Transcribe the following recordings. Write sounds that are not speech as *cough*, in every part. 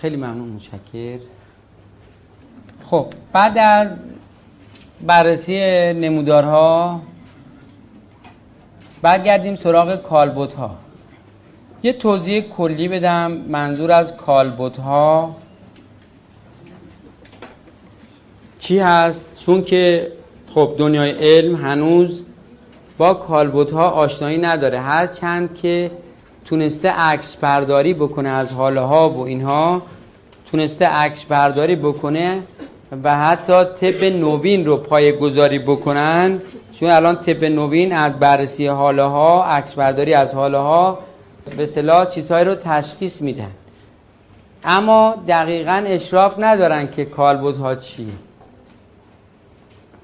خیلی ممنون متشکر. خب بعد از بررسی نمودارها برگردیم سراغ کالبوت ها یه توضیح کلی بدم منظور از کالبوت ها چی هست؟ چون که خب دنیای علم هنوز با کالبوت ها آشنایی نداره. هر چند که تونسته عکس برداری بکنه از حاله و اینها تونسته عکس برداری بکنه و حتی طب نوین رو پای گذاری بکنن. چون الان طب نوین از بررسی حاله ها عکس برداری از حاله ها به صلاح چیزهایی رو تشخیص میدن. اما دقیقا اشراف ندارن که کالبوت ها چیه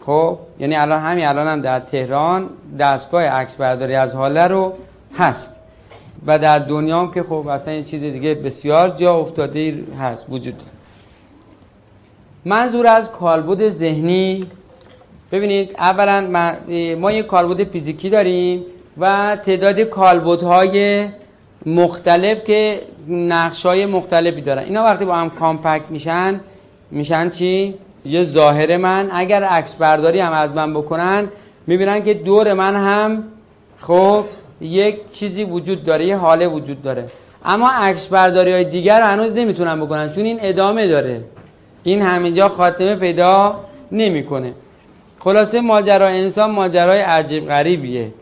خب یعنی الان همین الان هم در تهران دستگاه عکس برداری از حاله رو هست. و در دنیا هم که خب اصلا این چیز دیگه بسیار جا افتاده هست وجود داره. منظور از کالبد ذهنی ببینید اولا ما یه کالبد فیزیکی داریم و تعداد کالبدهای مختلف که نقش های مختلفی دارن. اینا وقتی با هم کامپکت میشن میشن چی؟ یه ظاهر من. اگر عکس برداری هم از من بکنن می‌بینن که دور من هم خب یک چیزی وجود داره یه حاله وجود داره. اما عکس برداری های دیگر هنوز نمی‌تونن بکنن چون این ادامه داره. این همینجا خاتمه پیدا نمی‌کنه. خلاصه ماجرا انسان ماجرای عجیب غریبیه.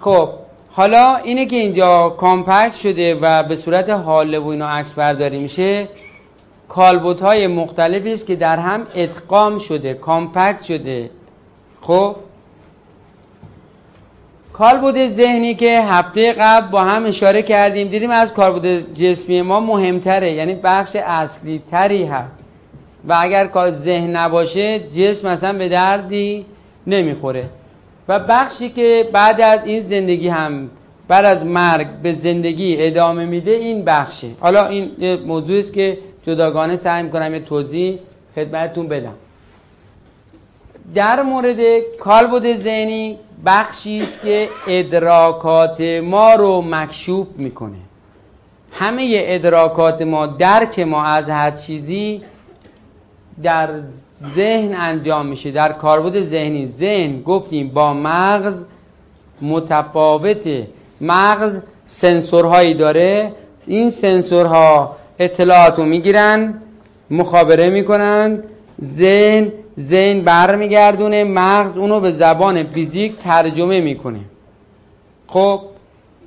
خب حالا اینه که اینجا کامپکت شده و به صورت حاله و اینا عکس برداری میشه. کالبوت های مختلفی است که در هم ادغام شده کامپکت شده. خب؟ کالبد ذهنی که هفته قبل با هم اشاره کردیم. دیدیم از کالبد جسمی ما مهمتره یعنی بخش اصلی تری هست. و اگر کار ذهن نباشه جسم مثلا به دردی نمی‌خوره. و بخشی که بعد از این زندگی هم بعد از مرگ به زندگی ادامه میده این بخشه. حالا این موضوعی است که جداگانه سعی می‌کنم یه توضیح خدمتتون بدم. در مورد کالبد ذهنی بخشی است که ادراکات ما رو مکشوف می‌کنه. همه ادراکات ما درک ما از هر چیزی در ذهن انجام میشه در کاربرد ذهنی. ذهن گفتیم با مغز متفاوته مغز سنسورهایی داره. این سنسورها اطلاعات رو می‌گیرن مخابره می‌کنن. ذهن ذهن برمیگردونه مغز اونو به زبان فیزیک ترجمه می‌کنه. خب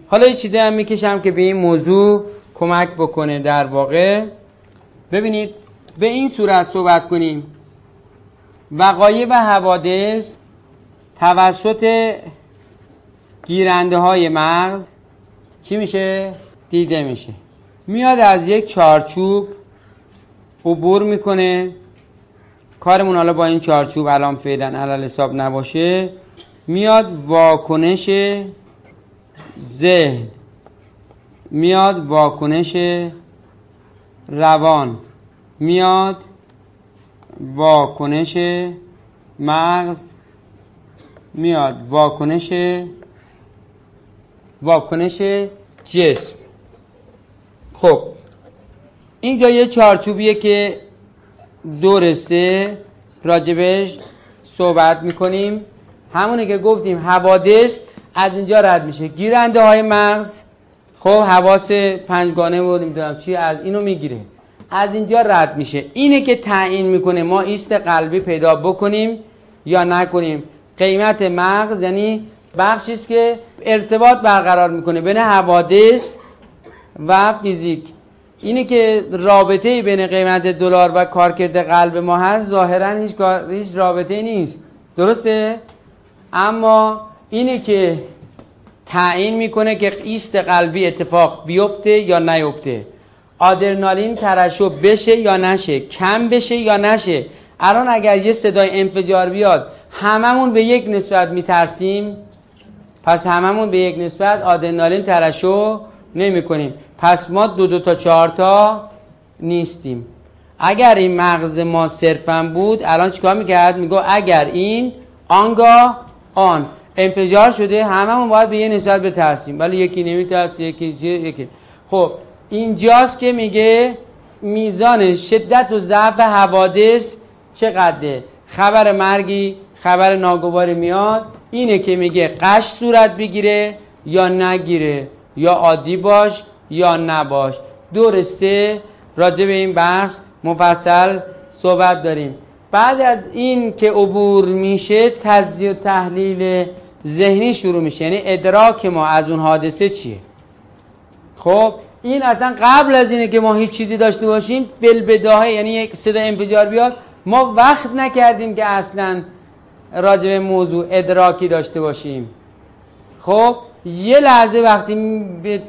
حالا یه چیزی هم می‌کشم که به این موضوع کمک بکنه در واقع. ببینید به این صورت صحبت کنیم. وقایع و حوادث توسط گیرنده های مغز چی میشه؟ دیده میشه. میاد از یک چارچوب عبور می‌کنه. کارمون حالا با این چارچوب الان فعلا علل حساب نباشه میاد واکنش ذهن میاد واکنش روان میاد واکنش مغز میاد واکنش واکنش جسم. خب اینجا یه چارچوبیه که دورسته راجبش صحبت می‌کنیم. همونه که گفتیم حوادث از اینجا رد میشه. گیرنده های مغز. خب حواس پنجگانه و نمی‌دونم چی از اینو می‌گیره. از اینجا رد میشه. اینه که تعیین می‌کنه ما ایست قلبی پیدا بکنیم یا نکنیم. قیمت مغز یعنی بخشی است که ارتباط برقرار می‌کنه بین حوادث و فیزیک. اینه که رابطه بین قیمت دلار و کارکرد قلب ما هست ظاهرا هیچ, هیچ رابطه نیست. درسته؟ اما اینه که تعیین می‌کنه که ایست قلبی اتفاق بیفته یا نیفته. آدرنالین ترشح بشه یا نشه کم بشه یا نشه. الان اگر یه صدای انفجار بیاد هممون به یک نسبت میترسیم. پس هممون به یک نسبت آدرنالین ترشح نمی کنیم. پس ما دو دو تا چهار تا نیستیم. اگر این مغز ما صرفا بود الان چیکار می‌کرد؟ میگو اگر این آنگاه آن. انفجار شده هممون باید به یه نسبت بترسیم. ولی یکی نمیترسه یکی یکی. خب اینجاست که میگه میزان شدت و ضعف حوادث چقدره؟ خبر مرگی خبر ناگواری میاد. اینه که میگه قش صورت بگیره یا نگیره. یا عادی باش یا نباش. دور سه راجع به این بحث مفصل صحبت داریم. بعد از این که عبور میشه تجزیه و تحلیل ذهنی شروع میشه. یعنی ادراک ما از اون حادثه چیه؟ خب این اصلا قبل از اینه که ما هیچ چیزی داشته باشیم بلبداهه. یعنی یک صدا انفجار بیاد. ما وقت نکردیم که اصلا راجع به موضوع ادراکی داشته باشیم. خب یه لحظه وقتی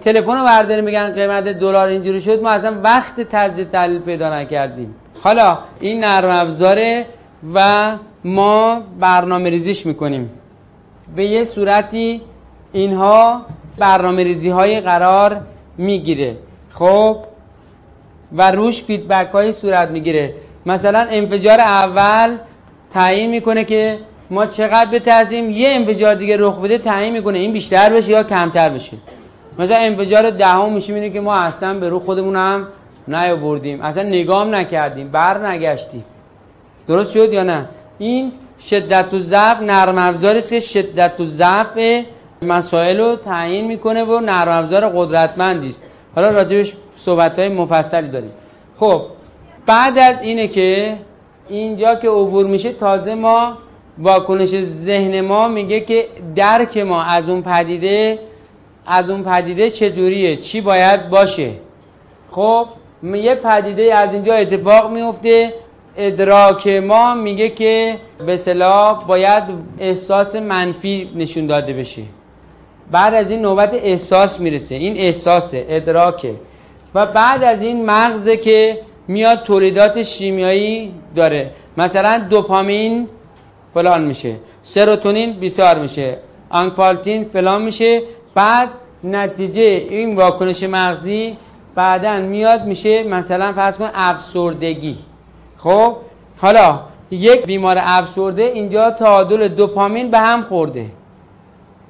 تلفن رو برداریم میگن قیمت دلار اینجوری شد ما اصلا وقت تجزیه تحلیل پیدا نکردیم. حالا این نرم افزاره و ما برنامه ریزیش می‌کنیم. به یه صورتی اینها برنامه ریزی های قرار می‌گیره. خب؟ و روش فیدبک های صورت می‌گیره. مثلا انفجار اول تعیین می‌کنه که ما چقدر به بترسیم یه انفجار دیگه رخ بده تعیین می‌کنه. این بیشتر بشه یا کمتر بشه؟ مثلا انفجار دهم میشه اینه که ما اصلا به رو خودمون هم نیاوردیم. اصلا نگام نکردیم بر نگشتیم. درست شد یا نه؟ این شدت و ضعف نرم افزاری است که شدت و ضعف مسائل رو تعیین می‌کنه و نرم افزار قدرتمندی است. حالا راجبش صحبت های مفصلی داریم. خب بعد از اینه که اینجا که عبور میشه تازه ما واکنش ذهن ما میگه که درک ما از اون پدیده از اون پدیده چجوریه؟ چی باید باشه؟ خب یه پدیده از اینجا اتفاق میفته. ادراک ما میگه که به صلاح باید احساس منفی نشون داده بشه. بعد از این نوبت احساس می‌رسه. این احساسه ادراکه. و بعد از این مغزه که میاد تولیدات شیمیایی داره. مثلا دوپامین فلان میشه. سروتونین بیسار میشه. آنکوالتین فلان میشه. بعد نتیجه این واکنش مغزی بعدا میاد میشه مثلا فرض کن افسردگی. خب؟ حالا یک بیمار افسرده اینجا تعادل دوپامین به هم خورده.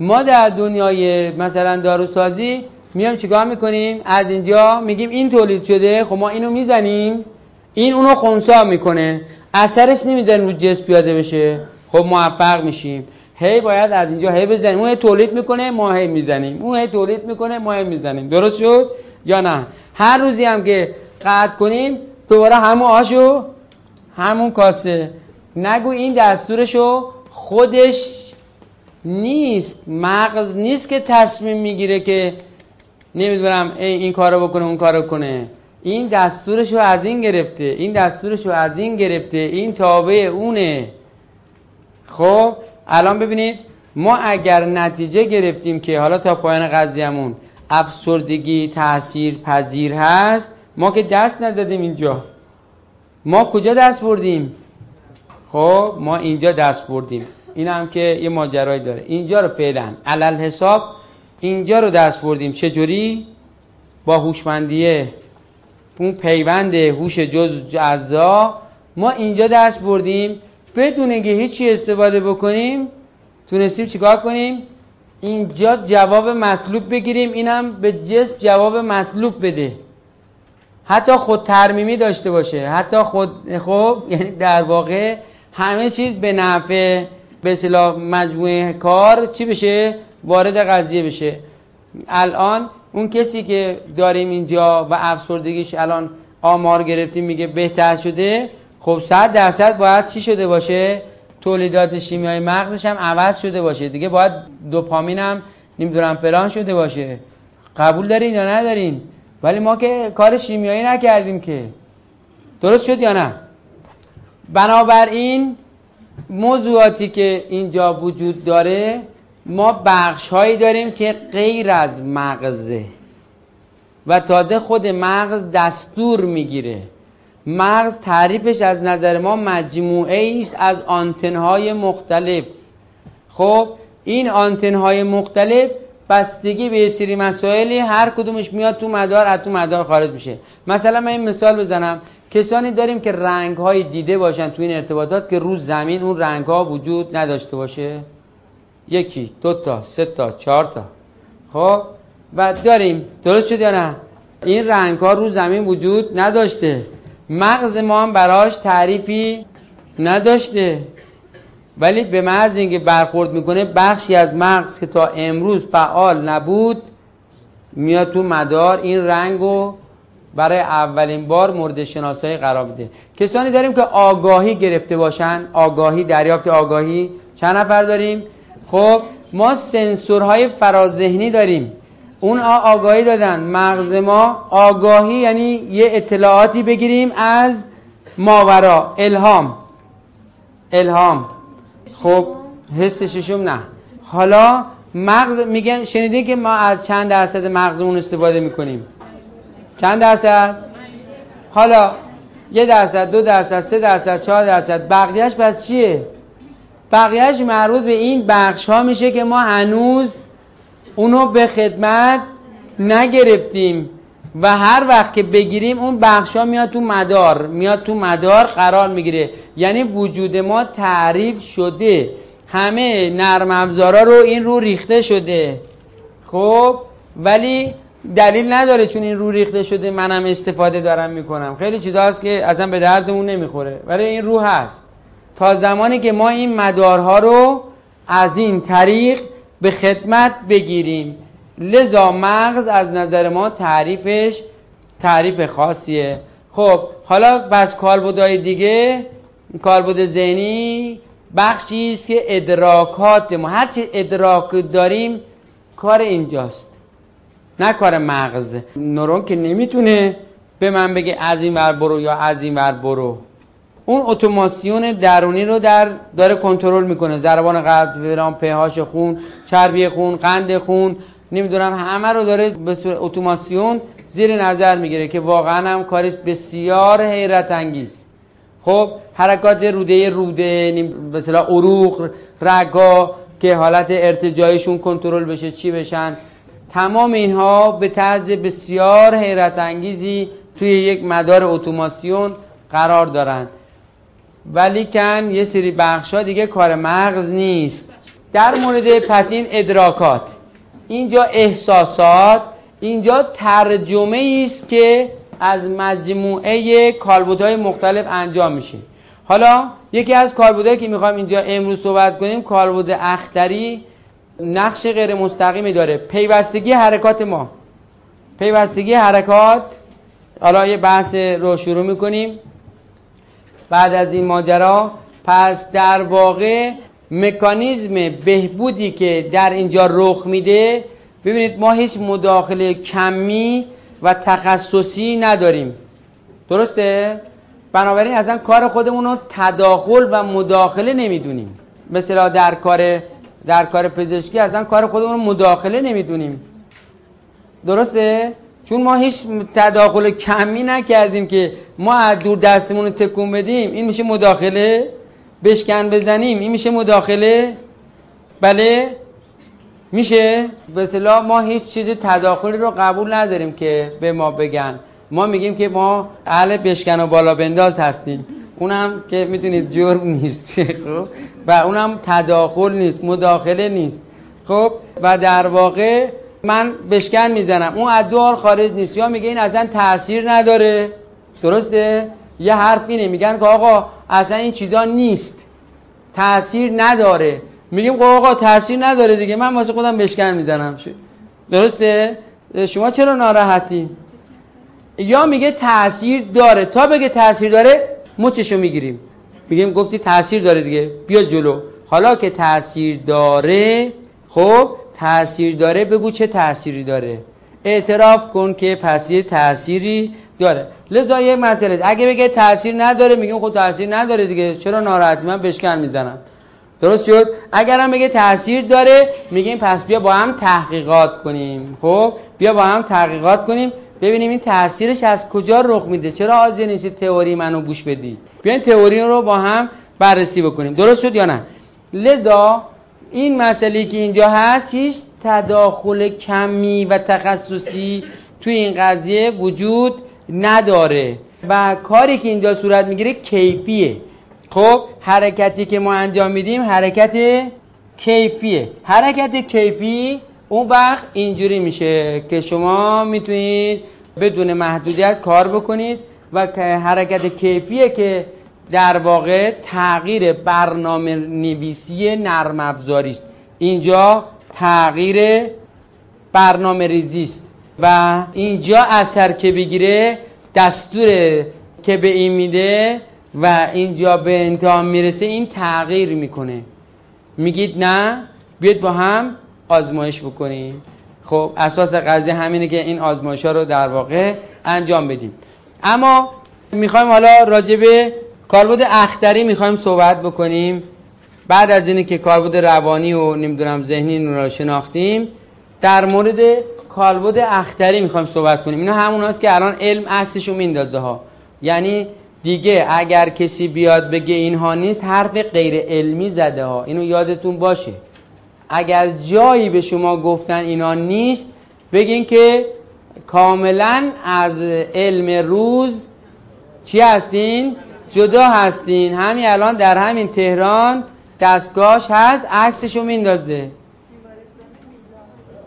ما در دنیای مثلا داروسازی میام چیکار می‌کنیم؟ از اینجا میگیم این تولید شده خب ما اینو می‌زنیم. این اونو خونسا می‌کنه. اثرش نمی‌ذاریم رو جسم پیاده بشه. خب موفق میشیم. هی باید از اینجا هی بزنیم. اون تولید می‌کنه ما هی می‌زنیم. اون هی تولید می‌کنه ما هی می‌زنیم. درست شد یا نه؟ هر روزی هم که قطع کنیم دوباره همون آشو همون کاسه. نگو این دستورشو خودش نیست. مغز نیست که تصمیم می‌گیره که نمی‌دونم این کارو بکنه اون کارو کنه. این دستورشو از این گرفته این دستورشو از این گرفته این تابع اونه. خب الان ببینید ما اگر نتیجه گرفتیم که حالا تا پایان قضیهمون افسردگی تاثیر پذیر هست ما که دست نزدیم اینجا. ما کجا دست بردیم؟ خب ما اینجا دست بردیم. این هم که یه ماجرایی داره. اینجا رو فعلا علل حساب اینجا رو دست بردیم. چجوری؟ با هوشمندیه اون پیوند هوش جز اعضا ما اینجا دست بردیم. بدون اینکه هیچی استفاده بکنیم تونستیم چیکار کنیم؟ اینجا جواب مطلوب بگیریم اینم به جسم جواب مطلوب بده. حتی خود ترمیمی داشته باشه. حتی خود خب *laughs* یعنی در واقع همه چیز به نفع به اصطلاح مجموعه کار چی بشه؟ وارد قضیه بشه. الان اون کسی که داریم اینجا و افسردگیش الان آمار گرفتیم میگه بهتر شده خب صد درصد باید چی شده باشه؟ تولیدات شیمیایی مغزش هم عوض شده باشه. دیگه باید دوپامین هم نمی‌دونم فلان شده باشه. قبول دارین یا ندارین؟ ولی ما که کار شیمیایی نکردیم که. درست شد یا نه؟ بنابراین موضوعاتی که اینجا وجود داره ما بخش هایی داریم که غیر از مغزه. و تازه خود مغز دستور می‌گیره. مغز تعریفش از نظر ما مجموعه است از آنتنهای مختلف. خب این آنتنهای مختلف بستگی به سری مسائلی هر کدومش میاد تو مدار از تو مدار خارج میشه. مثلا من این مثال بزنم. کسانی داریم که رنگ های دیده باشن تو این ارتباطات که روز زمین اون رنگ ها وجود نداشته باشه. یکی دو تا سه تا چهار تا خب و داریم. درست شد یا نه؟ این رنگ ها رو زمین وجود نداشته. مغز ما هم براش تعریفی نداشته. ولی به محض اینکه برخورد می‌کنه بخشی از مغز که تا امروز فعال نبود میاد تو مدار این رنگ برای اولین بار مورد شناسایی قرار بده کسانی داریم که آگاهی گرفته باشن آگاهی دریافت آگاهی. چند نفر داریم؟ خب ما سنسورهای فرازهنی داریم. اون آگاهی دادن. مغز ما آگاهی یعنی یه اطلاعاتی بگیریم از ماورا. الهام. الهام. خب حس ششم نه. حالا مغز میگن شنیدین که ما از چند درصد مغزمون استفاده می‌کنیم؟ چند درصد؟ حالا یه درصد دو درصد سه درصد چهار درصد. بقیهش پس چیه؟ بقیهش مربوط به این بخش ها میشه که ما هنوز اونو به خدمت نگرفتیم و هر وقت که بگیریم اون بخش ها میاد تو مدار میاد تو مدار قرار می‌گیره. یعنی وجود ما تعریف شده. همه نرم افزارا رو این رو ریخته شده. خب؟ ولی دلیل نداره چون این رو ریخته شده منم استفاده دارم می‌کنم. خیلی چیزا هست که اصلا به دردمون نمی‌خوره. ولی این رو هست. تا زمانی که ما این مدارها رو از این طریق به خدمت بگیریم. لذا مغز از نظر ما تعریفش تعریف خاصیه. خب حالا بس کالبدای دیگه کالبد ذهنی بخشی است که ادراکات ما. هرچی ادراک داریم کار اینجاست نه کار مغز. نورون که نمی‌تونه به من بگه از این ور برو یا از این ور برو. اون اتوماسیون درونی رو در داره کنترل می‌کنه. ضربان قلب فلان پهاش خون چربی خون قند خون نمی‌دونم همه رو داره به صورت اتوماسیون زیر نظر می‌گیره که واقعا هم کارش بسیار حیرت انگیز. خب حرکات روده روده مثلا عروق رگا که حالت ارتجایشون کنترل بشه چی بشن. تمام اینها به طرز بسیار حیرت انگیزی توی یک مدار اتوماسیون قرار دارند ولی کن یه سری بخش ها دیگه کار مغز نیست. در مورد پس این ادراکات. اینجا احساسات اینجا ترجمه است که از مجموعه کالبدهای مختلف انجام میشه. حالا یکی از کالبدهایی که می‌خوایم اینجا امروز صحبت کنیم کالبد اختری نقش غیر مستقیمی داره. پیوستگی حرکات ما. پیوستگی حرکات. حالا یه بحث رو شروع می‌کنیم. بعد از این ماجرا پس در واقع مکانیزم بهبودی که در اینجا رخ میده ببینید ما هیچ مداخله کمی و تخصصی نداریم درسته؟ بنابراین اصلا کار خودمون رو تداخل و مداخله نمی‌دونیم مثلا در کار در کار پزشکی اصلا کار خودمون رو مداخله نمی‌دونیم درسته؟ چون ما هیچ تداخل کمی نکردیم که ما از دور دستمون رو تکون بدیم این میشه مداخله؟ بشکن بزنیم این میشه مداخله؟ بله؟ میشه؟ به ما هیچ چیز تداخلی رو قبول نداریم که به ما بگن. ما میگیم که ما اهل بشکن و بالا بنداز هستیم. اونم که می‌تونید جرم نیست. *laughs* خب؟ و اونم تداخل نیست مداخله نیست. خب؟ و در واقع من بشکن می‌زنم. اون از دو خارج نیست. یا میگه این اصلا تاثیر نداره. درسته؟ یه حرف اینه. میگن که آقا اصلا این چیزا نیست. تاثیر نداره. میگیم خب آقا تاثیر نداره دیگه. من واسه خودم بشکن می‌زنم. درسته؟ شما چرا ناراحتی؟ یا میگه تاثیر داره. تا بگه تاثیر داره مچشو می‌گیریم. میگیم گفتی تاثیر داره دیگه. بیا جلو. حالا که تاثیر داره خب تاثیر داره بگو چه تأثیری داره. اعتراف کن که پس یه تأثیری داره. لذا یه مسئله اگه بگه تاثیر نداره میگیم خب تاثیر نداره دیگه. چرا ناراحتی من بشکن می‌زنم. درست شد؟ اگر هم بگه تاثیر داره میگیم پس بیا با هم تحقیقات کنیم. خب؟ بیا با هم تحقیقات کنیم. ببینیم این تاثیرش از کجا رخ میده. چرا حاضر نیست تئوری منو گوش بدید بیاین تئوری رو با هم بررسی بکنیم. درست شد یا نه؟ لذا این مسئله که اینجا هست هیچ تداخل کمی و تخصصی توی این قضیه وجود نداره. و کاری که اینجا صورت می‌گیره کیفیه. خب حرکتی که ما انجام میدیم حرکت کیفیه. حرکت کیفی اون وقت اینجوری میشه که شما می‌تونید بدون محدودیت کار بکنید و حرکت کیفیه که در واقع تغییر برنامه نویسی نرم افزاری است. اینجا تغییر برنامه ریزی است و اینجا اثر که بگیره دستور که به این میده و اینجا به انتهام می‌رسه این تغییر می‌کنه. میگید نه؟ بیاید با هم آزمایش بکنیم. خب اساس قضیه همینه که این آزمایش ها رو در واقع انجام بدیم. اما می‌خوایم حالا راجع به کاربرد اختری می‌خوایم صحبت بکنیم. بعد از اینه که کاربرد روانی و نمی‌دونم ذهنی رو شناختیم در مورد کاربرد اختری می‌خوایم صحبت کنیم. اینا همون هست که الان علم عکسشو میندازه ها. یعنی دیگه اگر کسی بیاد بگه اینها نیست حرف غیر علمی زده ها. اینو یادتون باشه. اگر جایی به شما گفتن اینا نیست بگین که کاملا از علم روز چی هستین؟ جدا هستین. همین الان در همین تهران دستگاهش هست عکسشو میندازه.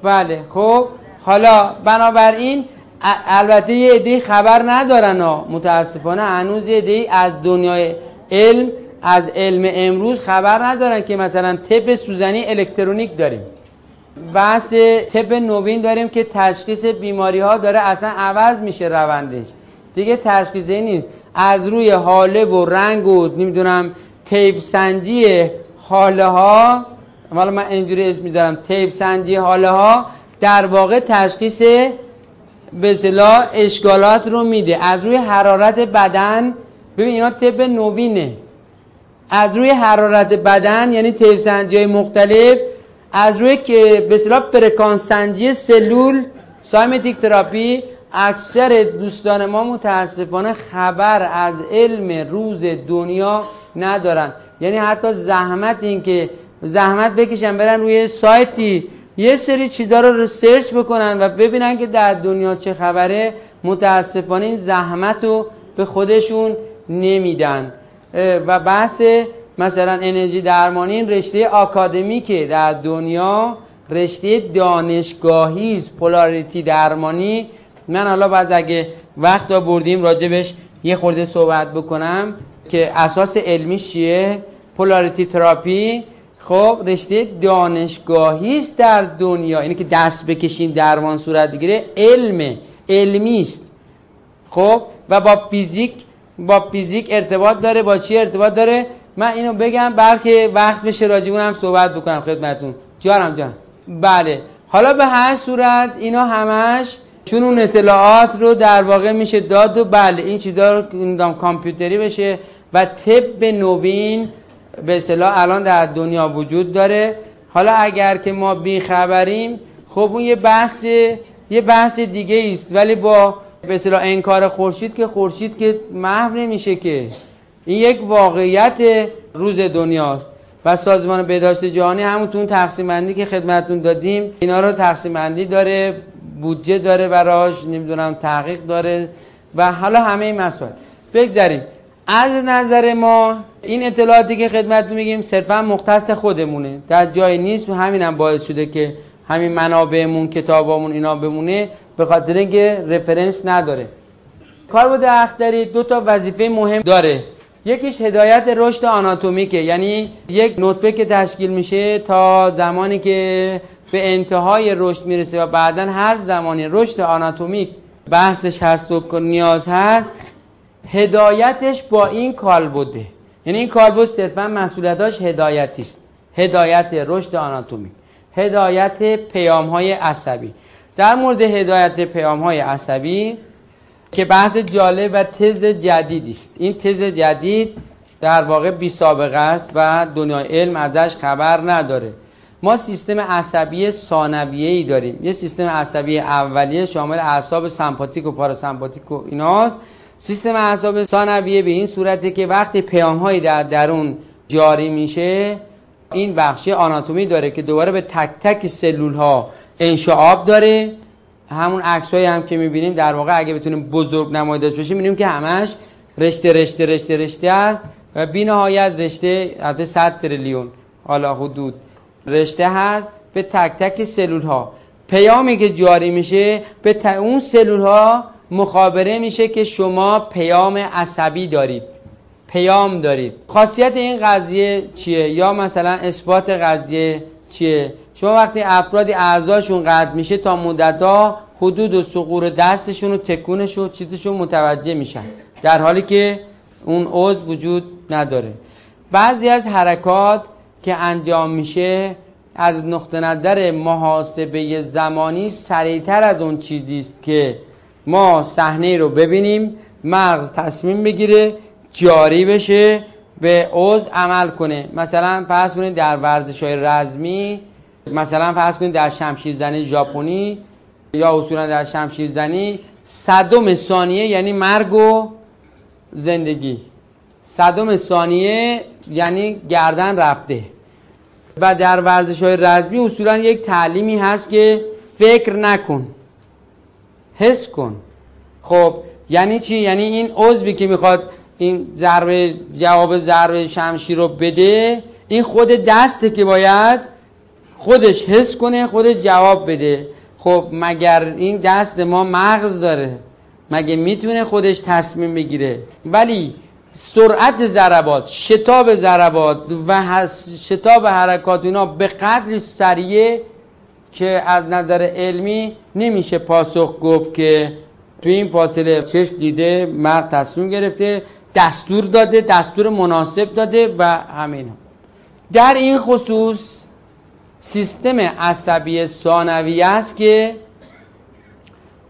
بله خب. حالا بنابراین البته یه عده خبر ندارن ها. متاسفانه هنوز یه عده از دنیای علم از علم امروز خبر ندارن که مثلا تپ سوزنی الکترونیک داریم. بحث تپ نوین داریم که تشخیص بیماری ها داره اصلا عوض میشه روندش. دیگه تشخیصی نیست. از روی حاله و رنگ و نمی‌دونم تیف سنجی حاله ها حالا من اینجوری اسم می‌ذارم تیف سنجی حاله ها در واقع تشخیص به اصطلاح اشکالات رو میده. از روی حرارت بدن ببین اینا طب نوینه. از روی حرارت بدن یعنی تیف سنجی های مختلف از روی که به اصطلاح فرکانس سنجی سلول cymatic therapy اکثر دوستان ما متاسفانه خبر از علم روز دنیا ندارن. یعنی حتی زحمت این که زحمت بکشن برن روی سایتی. یه سری چیزا رو search بکنن و ببینن که در دنیا چه خبره. متاسفانه این زحمت رو به خودشون نمیدن. و بحث مثلا انرژی درمانی این رشته آکادمیکه. در دنیا رشته دانشگاهی است پولاریتی درمانی من حالا بعد اگه وقت بردیم راجبش یه خورده صحبت بکنم که اساس علمیش چیه؟ پولاریتی تراپی خب رشته دانشگاهی در دنیا. اینه که دست بکشیم درمان صورت بگیره علم علمی است. خب و با فیزیک با فیزیک ارتباط داره با چی ارتباط داره؟ من اینو بگم بلکه وقت بشه راجع هم صحبت بکنم خدمتتون. جانم جان. بله. حالا به هر صورت اینا همش چون اون اطلاعات رو در واقع میشه داد و بله این چیزها رو کامپیوتری بشه و طب نوین به اصطلاح الان در دنیا وجود داره. حالا اگر که ما بیخبریم خب اون یه بحث یه بحث دیگه است ولی با به اصطلاح انکار خورشید که خورشید که محو نمیشه که. این یک واقعیت روز دنیاست. و سازمان بهداشت جهانی همونتون تقسیم بندی که خدمتتون دادیم اینا رو تقسیم بندی داره. بودجه داره براش نمی‌دونم تحقیق داره و حالا همه این مسائل. بگذاریم از نظر ما این اطلاعاتی که خدمت میگیم صرفا مختص خودمونه. در جای نیست. و هم باعث شده که همین منابعمون کتابامون اینا بمونه. به خاطر اینکه رفرنس نداره. کاربرد اختری دو تا وظیفه مهم داره. یکیش هدایت رشد آناتومیکه. یعنی یک نطفه که تشکیل میشه تا زمانی که به انتهای رشد می‌رسه و بعدا هر زمانی رشد آناتومیک بحثش هست و نیاز هست هدایتش با این کالبده یعنی این کالبد صرفا مسئولیتاش هدایتی است. هدایت رشد آناتومی هدایت پیام های عصبی. در مورد هدایت پیام های عصبی که بحث جالب و تز جدید است. این تز جدید در واقع بی سابقه است و دنیای علم ازش خبر نداره. ما سیستم عصبی ثانویه ای داریم. یه سیستم عصبی اولیه شامل اعصاب سمپاتیک و پاراسمپاتیک و ایناست. سیستم اعصاب ثانویه به این صورته که وقتی پیامهایی در درون جاری میشه این بخشی آناتومی داره که دوباره به تک تک سلول ها انشعاب داره. همون عکس هم که می‌بینیم در واقع اگه بتونیم بزرگ نمایی بشیم می‌بینیم که همش رشته رشته رشته رشته است و بی نهایت رشته از 100 تریلیون. حالا حدود رشته هست به تک تک سلول ها پیامی که جاری میشه به اون سلول ها مخابره میشه که شما پیام عصبی دارید. پیام دارید. خاصیت این قضیه چیه؟ یا مثلا اثبات قضیه چیه؟ شما وقتی افرادی اعضاشون قطع میشه تا مدتها حدود و سقور دستشون و تکونش و چیزشون متوجه میشن. در حالی که اون عضو وجود نداره. بعضی از حرکات که انجام میشه از نقطه نظر محاسبه زمانی سریعتر از اون چیزی است که ما صحنه رو ببینیم مغز تصمیم بگیره جاری بشه به عضو عمل کنه. مثلا فرض کنید در ورزش های رزمی مثلا فرض کنید در شمشیر زنی ژاپنی یا اصولا در شمشیر زنی صدم ثانیه یعنی مرگ و زندگی. صدم ثانیه یعنی گردن رفته. و در ورزش های رزمی اصولا یک تعلیمی هست که فکر نکن حس کن. خب یعنی چی؟ یعنی این عضوی که می‌خواد این ضربه جواب ضربه شمشیر رو بده این خود دسته که باید خودش حس کنه خودش جواب بده. خب مگر این دست ما مغز داره؟ مگه می‌تونه خودش تصمیم بگیره؟ ولی سرعت ضربات شتاب ضربات و شتاب حرکات اینا به قدری سریعه که از نظر علمی نمیشه پاسخ گفت که تو این فاصله چشم دیده مغز تصمیم گرفته دستور داده دستور مناسب داده و همین در این خصوص سیستم عصبی ثانوی است که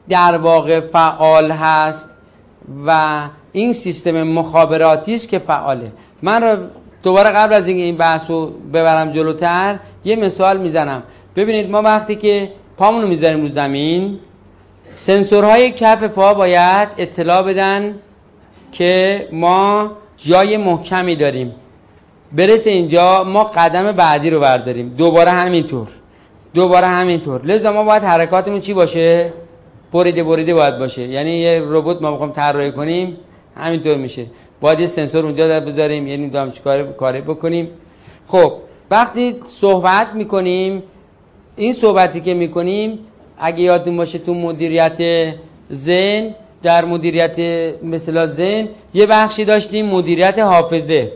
در واقع فعال هست. و این سیستم مخابراتی است که فعاله. من رو دوباره قبل از اینکه این بحث رو ببرم جلوتر یه مثال می‌زنم. ببینید ما وقتی که پامون رو می‌ذاریم رو زمین سنسورهای کف پا باید اطلاع بدن که ما جای محکمی داریم. برسه اینجا ما قدم بعدی رو برداریم. دوباره همینطور. دوباره همینطور. لذا ما باید حرکاتمون چی باشه؟ بریده بریده باید باشه. یعنی یه ربات ما بخوام طراحی کنیم همینطور میشه. باید یه سنسور اونجا در بذاریم یعنی دام کار کاری بکنیم. خب وقتی صحبت می‌کنیم این صحبتی که می‌کنیم اگه یادتون باشه تو مدیریت زن در مدیریت مثلا زن یه بخشی داشتیم مدیریت حافظه.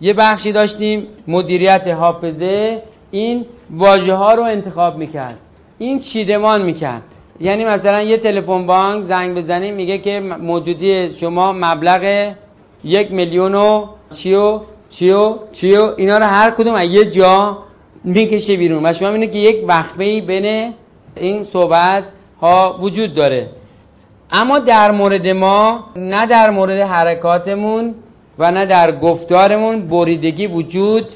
یه بخشی داشتیم مدیریت حافظه. این واژه ها رو انتخاب می‌کرد. این چیدمان می‌کرد. یعنی مثلا یه تلفن بانک زنگ بزنیم میگه که موجودی شما مبلغ یک میلیون و چیو چیو چیو اینا رو هر کدوم از یه جا می‌کشه بیرون. و شما اینه که یک وقفه بین این صحبت ها وجود داره. اما در مورد ما نه در مورد حرکاتمون و نه در گفتارمون بریدگی وجود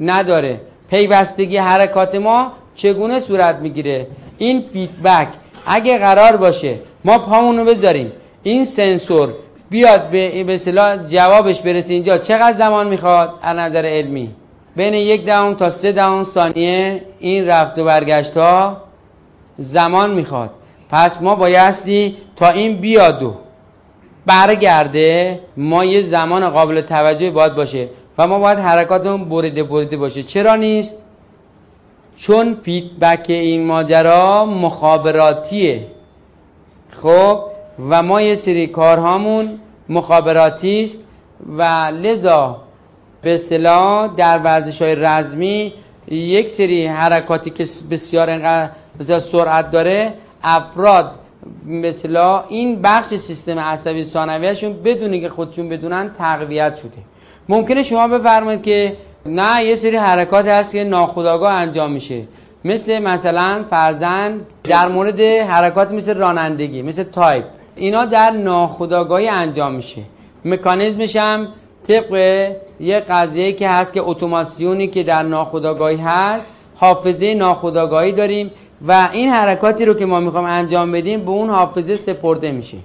نداره. پیوستگی حرکات ما چگونه صورت می‌گیره؟ این فیدبک اگه قرار باشه ما پامونو بذاریم. این سنسور بیاد به اصطلاح جوابش برسه اینجا. چقدر زمان می‌خواد؟ از نظر علمی. بین یک دهم تا سه دهم ثانیه این رفت و برگشت ها زمان می‌خواد. پس ما بایستی تا این بیاد و برگرده ما یه زمان قابل توجه باید باشه و ما باید حرکاتمون بریده بریده باشه. چرا نیست؟ چون فیدبک این ماجرا مخابراتیه. خب و ما یه سری کارهامون مخابراتی است و لذا به اصطلاح در ورزش های رزمی یک سری حرکاتی که بسیار انقدر سرعت داره افراد مثلا این بخش سیستم عصبی ثانویهشون بدونی که خودشون بدونن تقویت شده. ممکنه شما بفرمایید که نه یه سری حرکات هست که ناخودآگاه انجام میشه. مثل مثلا فرزن در مورد حرکات مثل رانندگی مثل تایپ. اینا در ناخودآگاهی انجام میشه. مکانیزمش هم طبق یه قضیه که هست که اتوماسیونی که در ناخودآگاهی هست حافظه ناخودآگاهی داریم و این حرکاتی رو که ما می‌خوام انجام بدیم به اون حافظه سپرده میشه.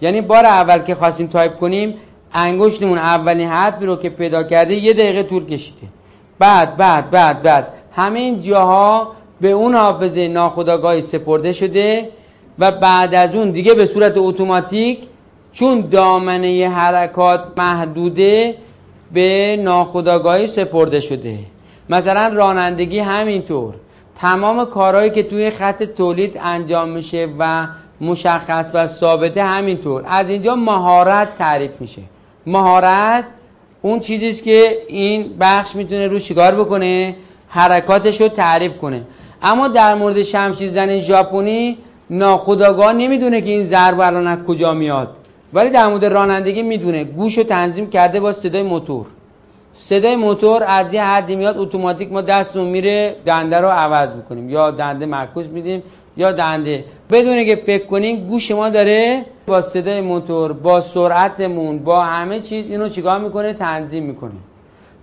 یعنی بار اول که خواستیم تایپ کنیم انگشتمون اولین حرفی رو که پیدا کرده یه دقیقه طول کشیده. بعد بعد بعد بعد. همه این جاها به اون حافظه ناخودآگاهی سپرده شده و بعد از اون دیگه به صورت اتوماتیک چون دامنه حرکات محدوده به ناخودآگاهی سپرده شده. مثلا رانندگی همینطور. تمام کارهایی که توی خط تولید انجام میشه و مشخص و ثابته همینطور. از اینجا مهارت تعریف میشه. مهارت اون چیزیست که این بخش می‌تونه رو چیکار بکنه؟ حرکاتش رو تعریف کنه. اما در مورد شمشیر زن ژاپنی ناخداگاه نمی‌دونه که این ضرب الان از کجا میاد. ولی در مورد رانندگی می‌دونه. گوش رو تنظیم کرده با صدای موتور. صدای موتور از یه حدی میاد اتوماتیک ما دستمون میره دنده رو عوض می‌کنیم یا دنده معکوس میدیم. یا دنده. بدونه که فکر کنین گوش ما داره با صدای موتور با سرعتمون با همه چیز اینو چیکار می‌کنه؟ تنظیم می‌کنه.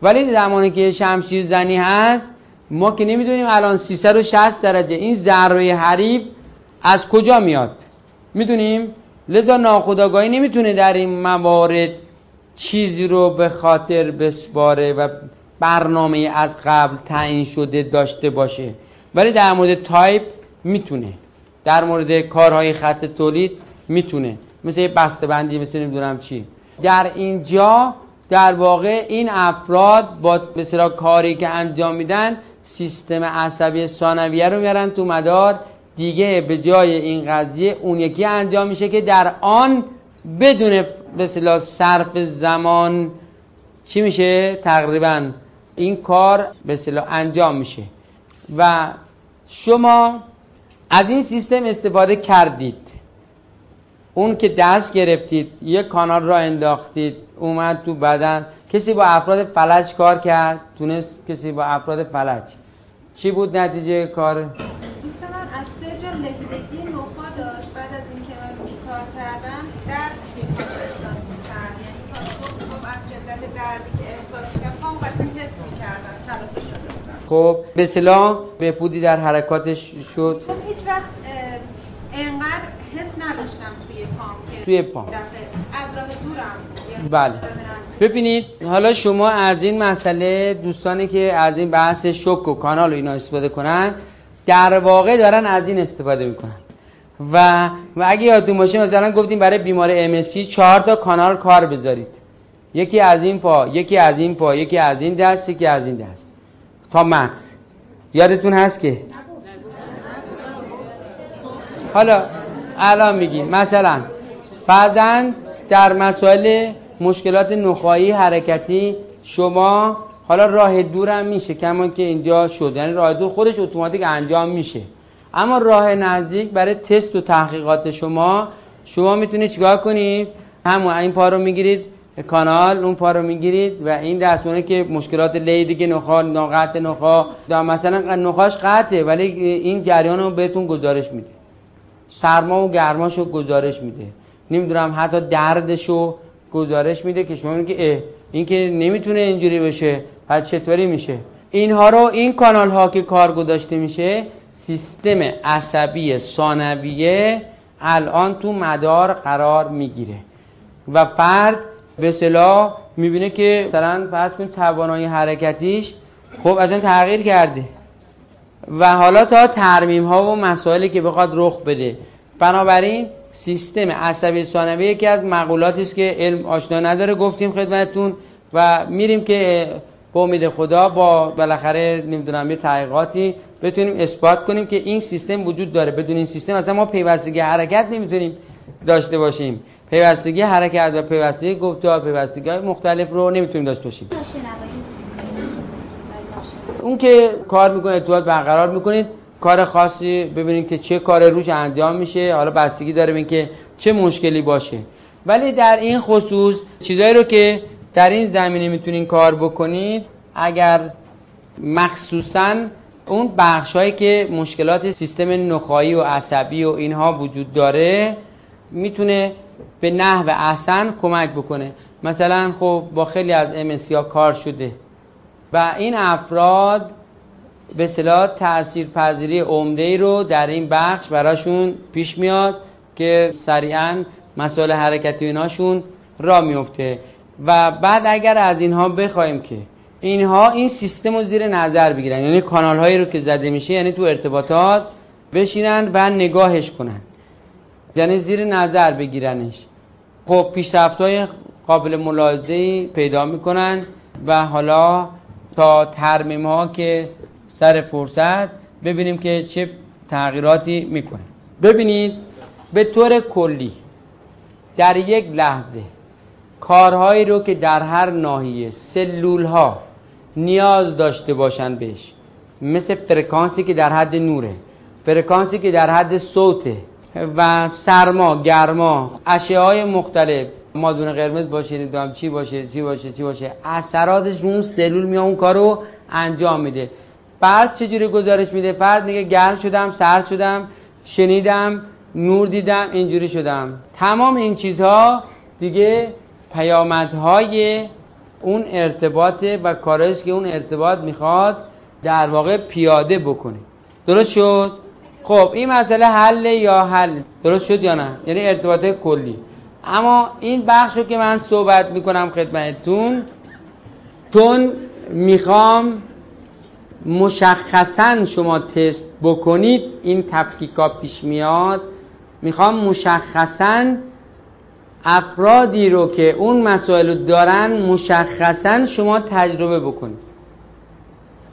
ولی زمانی که شمشیر زنی هست ما که نمی‌دونیم الان 360 درجه. این ضربه حریف از کجا میاد؟ می‌دونیم؟ لذا ناخداگاهی نمی‌تونه در این موارد چیزی رو به خاطر بسپاره و برنامه از قبل تعیین شده داشته باشه. ولی در مورد تایپ می‌تونه. در مورد کارهای خط تولید می‌تونه. مثل یه بسته بندی مثل نمی‌دونم چی. در اینجا در واقع این افراد با مثلا کاری که انجام میدن سیستم عصبی ثانویه رو میارن تو مدار. دیگه به جای این قضیه اون یکی انجام میشه که در آن بدون مثلا صرف زمان چی میشه؟ تقریبا این کار به انجام میشه. و شما از این سیستم استفاده کردید. اون که دست گرفتید یک کانال را انداختید اومد تو بدن. کسی با افراد فلج کار کرد؟ تونست کسی با افراد فلج. چی بود نتیجه کار؟ دوست من از سه جا لهلگی نخا داشت بعد از اینکه من روش کار کردم درد احساس می‌کرد یعنی تا صبح از شدت دردی که احساس کرد پام قشنگ حس می‌کردم تلافی شده خب به سلام بهبودی در حرکاتش شد. خب هیچ وقت انقدر حس نداشتم توی پام که توی پام. از راه دورم بله. ببینید حالا شما از این مسئله دوستانی که از این بحث شک و کانال و اینا استفاده کنن در واقع دارن از این استفاده می‌کنن. و و اگه یادتون باشه مثلا گفتیم برای بیمار امسی چهار تا کانال کار بذارید. یکی از این پا یکی از این پا یکی از این دست یکی از این دست. تا مغز. یادتون هست که؟ حالا الان میگیم. مثلا فرزند در مسائل مشکلات نخایی حرکتی شما حالا راه دورم میشه کما که اینجا شد. یعنی راه دور خودش اتوماتیک انجام میشه. اما راه نزدیک برای تست و تحقیقات شما شما می‌تونید چیکار کنید؟ همون این پا رو می‌گیرید. کانال اون پا رو می‌گیرید و این دستونه که مشکلات لیدی که نخا ناقط نخا. مثلا نخاش قطعه ولی این جریان رو بهتون گزارش میده. سرما و گرماشو گزارش میده. نمی‌دونم حتی دردشو گزارش میده که شما که این که نمی‌تونه اینجوری بشه. پس چطوری میشه؟ اینها رو این کانال ها که کار گذاشته میشه سیستم عصبی ثانویه الان تو مدار قرار می‌گیره. و فرد به صلاح می‌بینه که مثلا فرض کنید توانایی حرکتیش خب از این تغییر کرده. و حالا تا ترمیم ها و مسائلی که بخواد رخ بده. بنابراین سیستم عصبی ثانویه یکی از مقولاتی است که علم آشنا نداره گفتیم خدمتتون و میریم که با امید خدا با بالاخره نمی‌دونم یه تحقیقاتی بتونیم اثبات کنیم که این سیستم وجود داره. بدون این سیستم اصلا ما پیوستگی حرکت نمی‌تونیم داشته باشیم. پیوستگی حرکت و پیوستگی گفتار پیوستگی های مختلف رو نمی‌تونیم داشته باشیم. اون که کار می‌کنه ارتباط برقرار می‌کنید. کار خاصی ببینید که چه کار روش انجام میشه. حالا بستگی داره ببین که چه مشکلی باشه. ولی در این خصوص چیزایی رو که در این زمینه می‌تونین کار بکنید اگر مخصوصا اون بخش هایی که مشکلات سیستم نخایی و عصبی و اینها وجود داره می‌تونه به نحو احسن کمک بکنه. مثلا خب با خیلی از ها کار شده و این افراد به صلاح تأثیر پذیری عمده رو در این بخش براشون پیش میاد که سریعا مسائل حرکتی ایناشون را میفته. و بعد اگر از اینها بخوایم که اینها این سیستم رو زیر نظر بگیرن یعنی کانال هایی رو که زده میشه یعنی تو ارتباطات بشینن و نگاهش کنن. یعنی زیر نظر بگیرنش. خب پیشرفت های قابل ملاحظه پیدا می‌کنن و حالا تا ترمیم ها که سر فرصت ببینیم که چه تغییراتی می‌کنه. ببینید به طور کلی در یک لحظه کارهایی رو که در هر ناحیه سلول ها نیاز داشته باشن بهش مثل فرکانسی که در حد نوره فرکانسی که در حد صوته و سرما گرما های مختلف. مادون قرمز باشه نمی‌دونم چی باشه چی باشه چی باشه. اثراتش رو اون سلول میاد اون کارو انجام میده. فرد چجوری گزارش میده؟ فرد میگه گرم شدم سرد شدم شنیدم نور دیدم اینجوری شدم. تمام این چیزها دیگه پیامدهای اون ارتباطه و کارش که اون ارتباط می‌خواد در واقع پیاده بکنه. درست شد؟ خب این مسئله حل یا حل؟ درست شد یا نه؟ یعنی ارتباط کلی. اما این بخش رو که من صحبت می‌کنم خدمتتون چون می‌خوام مشخصا شما تست بکنید این تفکیکا پیش میاد. می‌خوام مشخصا افرادی رو که اون مسائل رو دارن مشخصا شما تجربه بکنید.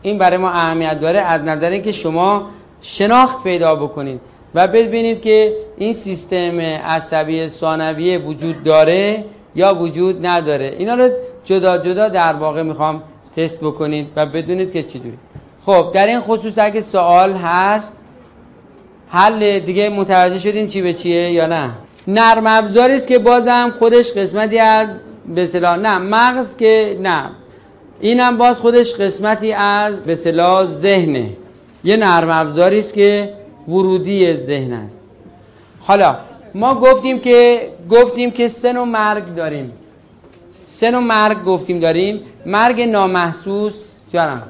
این برای ما اهمیت داره از نظر اینکه شما شناخت پیدا بکنید و ببینید که این سیستم عصبی ثانویه وجود داره یا وجود نداره. اینا رو جدا جدا در واقع می‌خوام تست بکنید و بدونید که چجوری خب در این خصوص اگه سوال هست حل دیگه متوجه شدیم چی به چیه یا نه. نرم افزاری است که بازم خودش قسمتی از به نه مغز که نه. اینم باز خودش قسمتی از به ذهنه. یه نرم افزاری است که ورودی ذهن است. حالا ما گفتیم که گفتیم که سن و مرگ داریم. سن و مرگ گفتیم داریم. مرگ نامحسوس جانم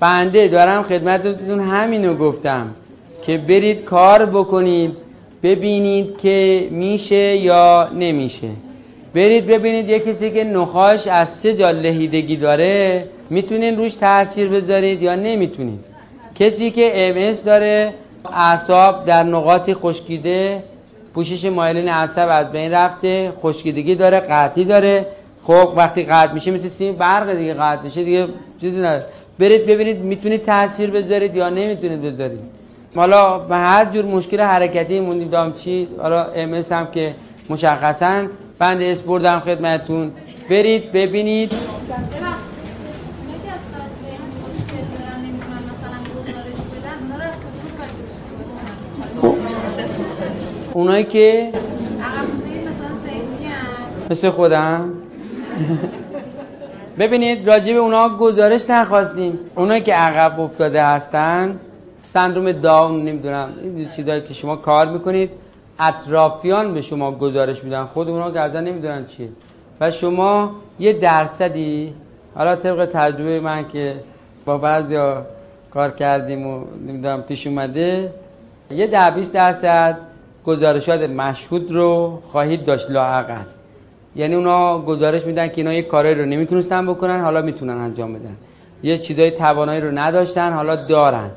بنده دارم خدمتتون همینو گفتم که برید کار بکنید ببینید که میشه یا نمیشه. برید ببینید یه کسی که نخاش از سه جا لهیدگی داره می‌تونین روش تاثیر بذارید یا نمی‌تونید؟ کسی که ام داره اعصاب در نقاطی خشکیده پوشش مایلین عصب از بین رفته خشکیدگی داره قطعی داره. خب وقتی قطع میشه مثل سیم برق دیگه قطع میشه دیگه چیزی نداره. برید ببینید می‌تونید تاثیر بذارید یا نمی‌تونید بذارید. حالا به هر جور مشکل حرکتی موندیم دام چی؟ حالا ام هم که مشخصا بند اس بردم خدمتتون. برید ببینید. اونایی که مثل خودم. ببینید راجع به اونا گزارش نخواستیم. اونایی که عقب افتاده هستن سندروم داون نمی‌دونم چیزایی که شما کار می‌کنید. اطرافیان به شما گزارش میدن. خود اونا که نمی‌دونن چیه. و شما یه درصدی حالا طبق تجربه من که با بعضی کار کردیم و نمی‌دونم پیش اومده یه ده 20 درصد گزارشات مشهود رو خواهید داشت لاعقل یعنی اونا گزارش میدن که اینا یه کارایی رو نمی‌تونستن بکنن حالا می‌تونن انجام بدن. یه چیزای توانایی رو نداشتن حالا دارن.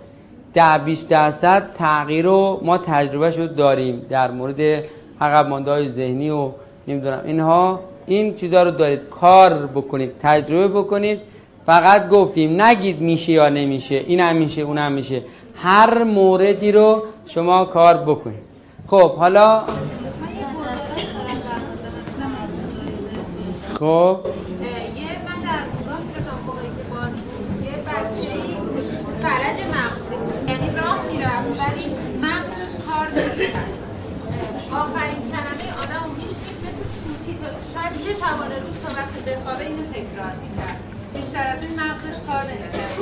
ده 20 درصد تغییر رو ما تجربه شد داریم در مورد عقب مانده ذهنی و نمی‌دونم اینها. این چیزها رو دارید کار بکنید تجربه بکنید. فقط گفتیم نگید میشه یا نمیشه این هم میشه اون هم میشه. هر موردی رو شما کار بکنید. خب حالا خب. آخرین کلمه آدم رو مثل توتی تا شاید یه شبانه روز تا وقتی بخوابه اینو تکرار می‌کرد بیشتر از این مغزش کار نمی‌کرد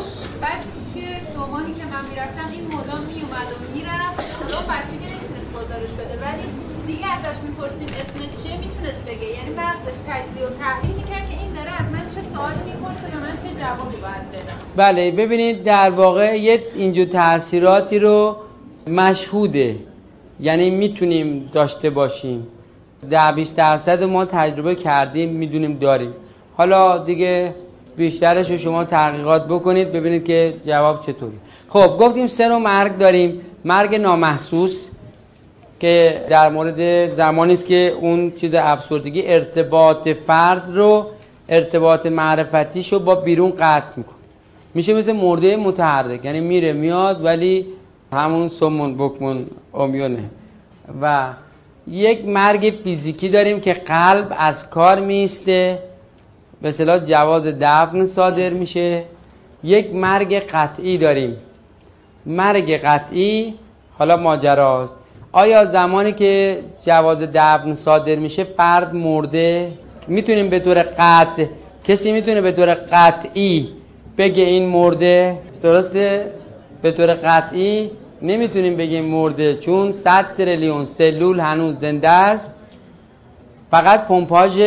بعد توی دو ماهی که من می‌رفتم این مدام میومد و می‌رفت خدا بچه که نمی‌تونست گزارش بده ولی دیگه ازش می‌پرسیم اسم چیه می‌تونست بگه یعنی مغزش تجزیه و تحلیل می‌کرد که این داره من چه سوالی می‌پرسه و من چه جوابی باید بدم بله ببینید در واقع یه اینجور تاثیراتی رو مشهوده. یعنی می‌تونیم داشته باشیم. ده 20 درصد ما تجربه کردیم می‌دونیم داریم. حالا دیگه بیشترش رو شما تحقیقات بکنید ببینید که جواب چطوری. خب گفتیم سه و مرگ داریم. مرگ نامحسوس که در مورد زمانی است که اون چیز افسردگی ارتباط فرد رو ارتباط معرفتیش رو با بیرون قطع می‌کنه. میشه مثل مرده متحرک یعنی میره میاد ولی همون سمون بکمون امیونه. و یک مرگ فیزیکی داریم که قلب از کار میسته به صلاح جواز دفن صادر میشه. یک مرگ قطعی داریم. مرگ قطعی حالا ماجراست. آیا زمانی که جواز دفن صادر میشه فرد مرده؟ می‌تونیم به طور قطع کسی می‌تونه به طور قطعی بگه این مرده؟ درسته؟ به طور قطعی؟ نمی‌تونیم بگیم مرده چون 100 تریلیون سلول هنوز زنده است. فقط پمپاژ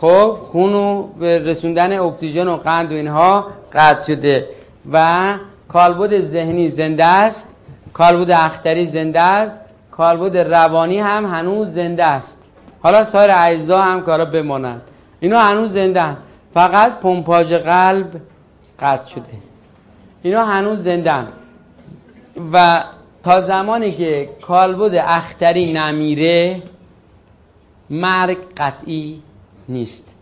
خب خونو به رسوندن اکسیژن و قند و اینها قطع شده و کالبد ذهنی زنده است. کالبد اختری زنده است. کالبد روانی هم هنوز زنده است. حالا سایر اجزا هم کارا بمانند. اینا هنوز زنده هست. فقط پمپاژ قلب قطع شده. اینا هنوز زنده و تا زمانی که کالبد اختری نمیره مرگ قطعی نیست.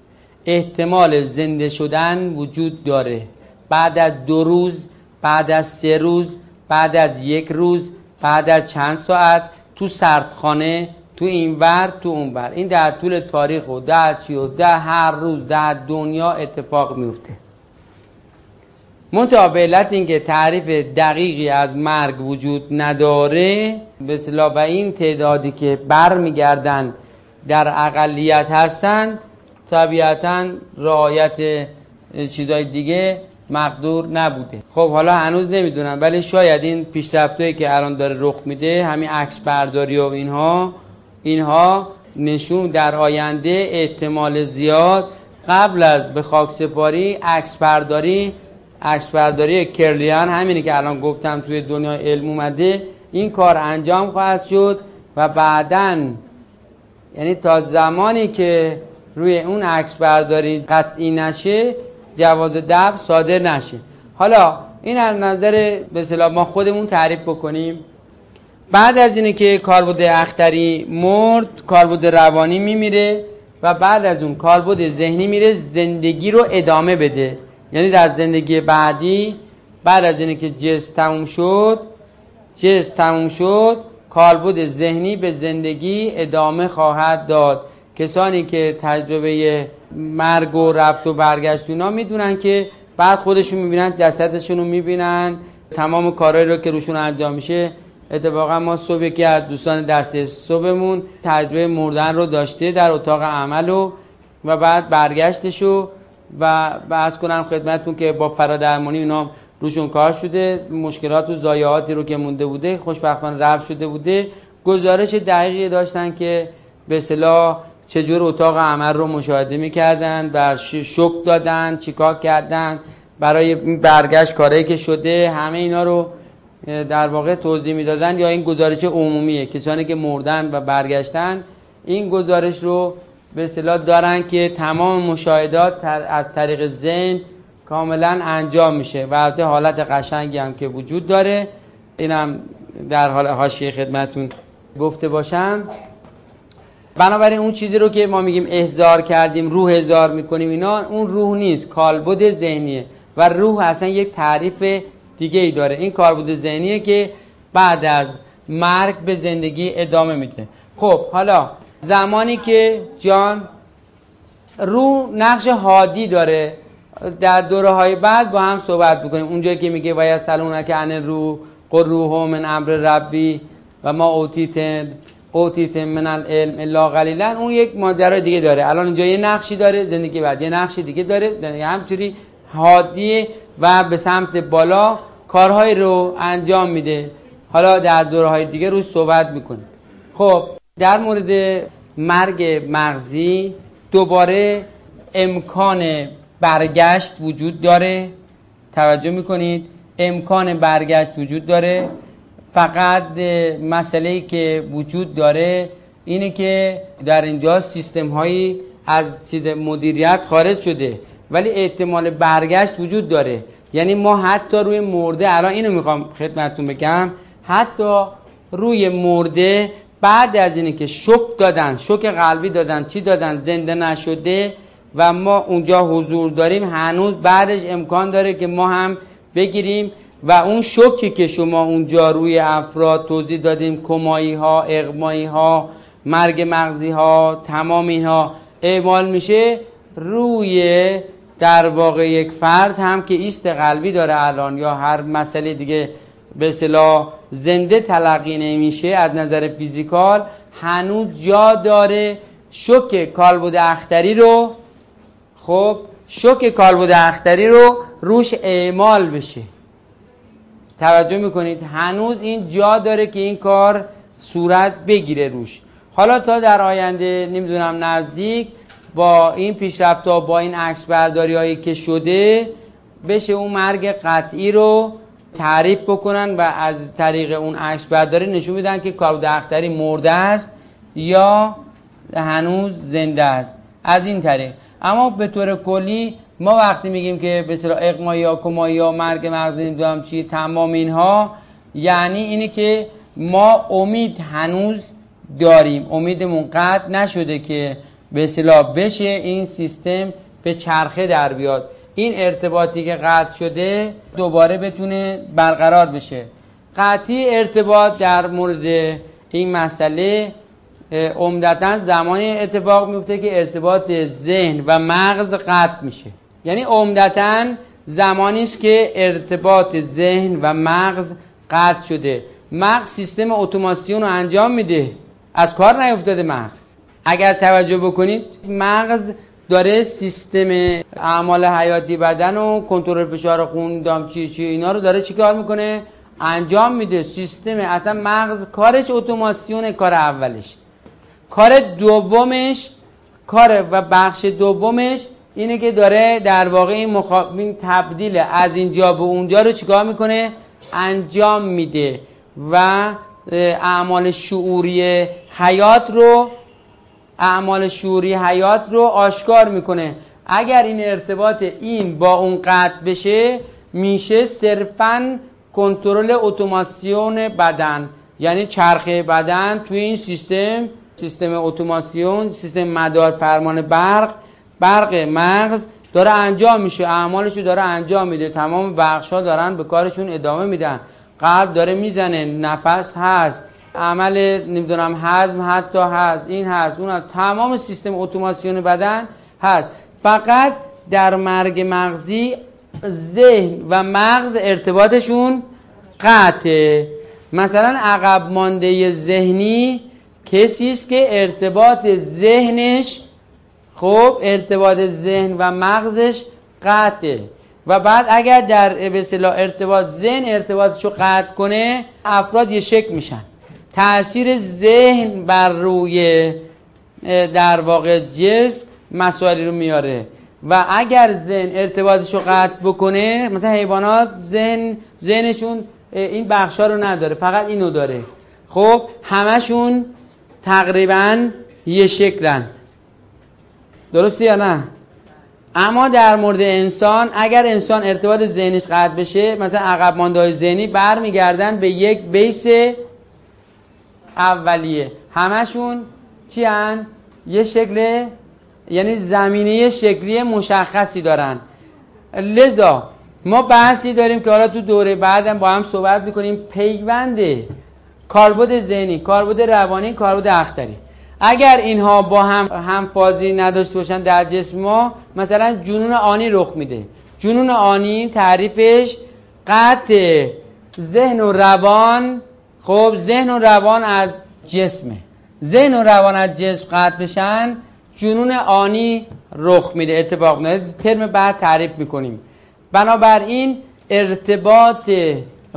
احتمال زنده شدن وجود داره. بعد از دو روز بعد از سه روز بعد از یک روز بعد از چند ساعت تو سردخانه تو این ور تو اون ور. این در طول تاریخ و در چی و در هر روز در دنیا اتفاق میفته. به علت اینکه تعریف دقیقی از مرگ وجود نداره به و این تعدادی که برمیگردن در اقلیت هستند طبیعتا رعایت چیزای دیگه مقدور نبوده. خب حالا هنوز نمی‌دونم ولی شاید این پیشرفتایی که الان داره رخ میده همین عکس برداری و اینها اینها نشون در آینده احتمال زیاد قبل از به خاک سپاری عکس برداری عکس برداری کرلیان همینی که الان گفتم توی دنیا علم اومده این کار انجام خواهد شد و بعدا یعنی تا زمانی که روی اون عکس برداری قطعی نشه جواز دفع صادر نشه. حالا این از نظر به ما خودمون تعریف بکنیم. بعد از اینه که کاربرد اختری مرد کاربرد روانی میمیره و بعد از اون کاربرد ذهنی میره زندگی رو ادامه بده. یعنی در زندگی بعدی بعد از اینه که جسم تموم شد جسم تموم شد کاربرد ذهنی به زندگی ادامه خواهد داد. کسانی که تجربه مرگ و رفت و برگشت اینا می‌دونن که بعد خودشون می‌بینن جسدشون رو می‌بینن تمام کارهایی رو که روشون انجام میشه. اتفاقا ما صبح یکی از دوستان دسته صبحمون تجربه مردن رو داشته در اتاق عمل و و بعد برگشتشو و بحث کنم خدمتتون که با فرادرمانی اینا روشون کار شده مشکلات و ضایعاتی رو که مونده بوده خوشبختانه رفع شده بوده. گزارش دقیقی داشتن که به صلاح چجور اتاق عمل رو مشاهده می‌کردن و شک دادن چیکار کردن برای برگشت کاری که شده همه اینا رو در واقع توضیح می‌دادن یا این گزارش عمومیه. کسانی که مردن و برگشتن این گزارش رو به اصطلاح دارن که تمام مشاهدات از طریق ذهن کاملا انجام میشه و البته حالت قشنگی هم که وجود داره. اینم در حال حاشیه خدمتون گفته باشم. بنابراین اون چیزی رو که ما میگیم احزار کردیم روح احزار می‌کنیم اینا اون روح نیست کالبد ذهنیه و روح اصلا یک تعریف دیگه ای داره. این کالبد ذهنیه که بعد از مرگ به زندگی ادامه میده. خب حالا زمانی که جان روح نقش هادی داره در دوره های بعد با هم صحبت بکنیم اونجایی که میگه ویا سلونه که ان روح قروح من امر ربی و ما اوتیت اوتیت من العلم الا قلیلا. اون یک ماجرا دیگه داره. الان اینجا یه نقشی داره زندگی بعد یه نقشی دیگه داره. همچوری حادی و به سمت بالا کارهای رو انجام میده. حالا در دوره های دیگه روش صحبت می‌کنیم. خب. در مورد مرگ مغزی دوباره امکان برگشت وجود داره. توجه می‌کنید؟ امکان برگشت وجود داره. فقط مسئله که وجود داره اینه که در اینجا سیستم هایی از مدیریت خارج شده ولی احتمال برگشت وجود داره. یعنی ما حتی روی مرده الان اینو می‌خوام خدمتتون بگم حتی روی مرده بعد از اینه که شک دادن شک قلبی دادن چی دادن؟ زنده نشده و ما اونجا حضور داریم. هنوز بعدش امکان داره که ما هم بگیریم و اون شوکی که شما اونجا روی افراد توضیح دادیم کمایی ها اقمایی ها مرگ مغزی ها تمام اینها اعمال میشه روی در واقع یک فرد هم که ایست قلبی داره الان یا هر مسئله دیگه به اصطلاح زنده تلقی نمیشه از نظر فیزیکال هنوز جا داره شوک کالبد اختری رو خب شوک کالبد اختری رو روش اعمال بشه. توجه می‌کنید هنوز این جا داره که این کار صورت بگیره روش. حالا تا در آینده نمی‌دونم نزدیک با این پیشرفت با این عکس برداری هایی که شده بشه اون مرگ قطعی رو تعریف بکنن و از طریق اون عکس برداری نشون میدن که کالبد اختری مرده است یا هنوز زنده است. از این طریق. اما به طور کلی ما وقتی میگیم که به اصطلاح اقما یا کما یا مرگ مغزی نمی‌دونم چی تمام اینها یعنی اینی که ما امید هنوز داریم. امیدمون قطع نشده که به اصطلاح بشه این سیستم به چرخه در بیاد. این ارتباطی که قطع شده دوباره بتونه برقرار بشه. قطعی ارتباط در مورد این مسئله عمدتا زمانی اتفاق میفته که ارتباط ذهن و مغز قطع میشه. یعنی عمدتا زمانی است که ارتباط ذهن و مغز قطع شده. مغز سیستم اتوماسیون رو انجام میده. از کار نیفتاده مغز. اگر توجه بکنید مغز داره سیستم اعمال حیاتی بدن و کنترل فشار خون دام چی چی اینا رو داره چیکار می‌کنه؟ انجام میده. سیستم اصلا مغز کارش اتوماسیون کار اولش. کار دومش کار و بخش دومش اینه که داره در واقع این, مخاب... این تبدیل از اینجا به اونجا رو چیکار می‌کنه؟ انجام میده و اعمال شعوری حیات رو اعمال شعوری حیات رو آشکار می‌کنه. اگر این ارتباط این با اون قطع بشه میشه صرفا کنترل اتوماسیون بدن. یعنی چرخه بدن توی این سیستم سیستم اتوماسیون سیستم مدار فرمان برق برق مغز داره انجام میشه. اعمالشو داره انجام میده. تمام بخش دارن به کارشون ادامه میدن. قلب داره می‌زنه. نفس هست. عمل نمی‌دونم هضم حتی هست این هست اون هست. تمام سیستم اتوماسیون بدن هست. فقط در مرگ مغزی ذهن و مغز ارتباطشون قطعه. مثلا عقب مانده ذهنی کسی است که ارتباط ذهنش خب ارتباط ذهن و مغزش قطعه. و بعد اگر در به ارتباط ذهن ارتباطشو قطع کنه افراد یه شکل میشن. تاثیر ذهن بر روی در واقع جسم مسائلی رو میاره. و اگر ذهن ارتباطش رو قطع بکنه مثلا حیوانات ذهن ذهنشون این بخشا رو نداره فقط اینو داره. خب همشون تقریبا یه شکلن. درسته یا نه؟ اما در مورد انسان اگر انسان ارتباط ذهنش قطع بشه مثلا عقب مانده ذهنی برمیگردن به یک بیس اولیه. همشون چی هن؟ یه شکل یعنی زمینه شکلی مشخصی دارن. لذا ما بحثی داریم که حالا تو دوره بعدم با هم صحبت می‌کنیم. پیوند کاربرد ذهنی کاربرد روانی کاربرد اختری. اگر اینها با هم همفازی نداشته باشن در جسم ما مثلا جنون آنی رخ میده. جنون آنی تعریفش قطع ذهن و روان خب ذهن و روان از جسمه. ذهن و روان از جسم قطع بشن جنون آنی رخ میده. اتفاق نه. ترم بعد تعریف می‌کنیم. بنابراین ارتباط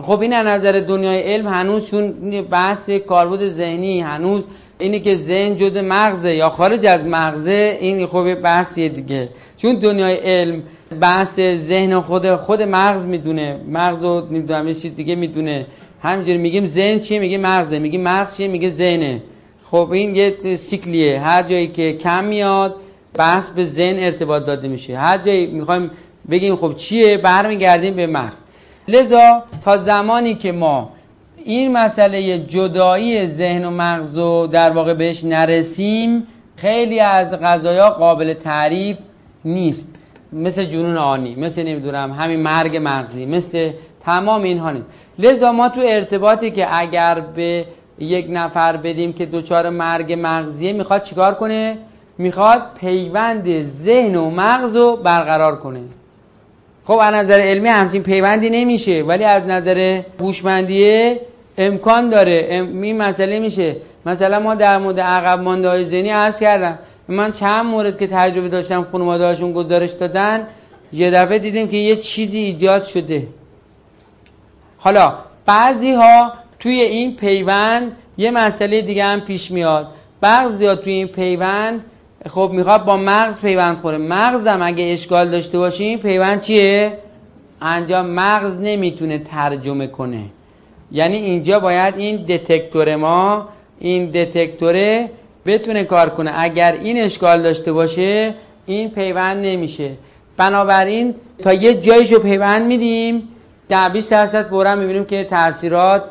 خب این نظر دنیای علم هنوز چون بحث کاربرد ذهنی هنوز اینی که ذهن جز مغزه یا خارج از مغزه این خب بحثیه دیگه. چون دنیای علم بحث ذهن خود خود مغز می‌دونه. مغز رو نمی‌دونم یه چیز دیگه می‌دونه. همینجوری میگیم ذهن چیه؟ میگه مغزه. میگه مغز چیه؟ میگه ذهنه. خب این یه سیکلیه. هر جایی که کم میاد بحث به ذهن ارتباط داده میشه. هر جایی می‌خوایم بگیم خب چیه برمیگردیم به مغز. لذا تا زمانی که ما این مسئله جدایی ذهن و مغز رو در واقع بهش نرسیم خیلی از غذایا قابل تعریف نیست. مثل جنون آنی مثل نمی‌دونم همین مرگ مغزی مثل تمام اینها نیست. لذا ما تو ارتباطی که اگر به یک نفر بدیم که دچار مرگ مغزیه می‌خواد چیکار کنه؟ می‌خواد پیوند ذهن و مغز رو برقرار کنه. خب از نظر علمی همچین پیوندی نمیشه ولی از نظر هوشمندیه امکان داره. این مسئله میشه. مثلا ما در مورد عقب مانده های ذهنی عرض کردم. من چند مورد که تجربه داشتم خانواده هاشون گزارش دادن یه دفعه دیدیم که یه چیزی ایجاد شده. حالا بعضی ها توی این پیوند یه مسئله دیگه هم پیش میاد. بعضی ها توی این پیوند خب می‌خواد با مغز پیوند خوره. مغزم اگه اشکال داشته باشیم پیوند چیه؟ انجام مغز نمی‌تونه ترجمه کنه. یعنی اینجا باید این دتکتور ما این دتکتوره بتونه کار کنه. اگر این اشکال داشته باشه این پیوند نمیشه. بنابراین تا یه جایشو پیوند میدیم. در 20 درصد فورا می‌بینیم که تاثیرات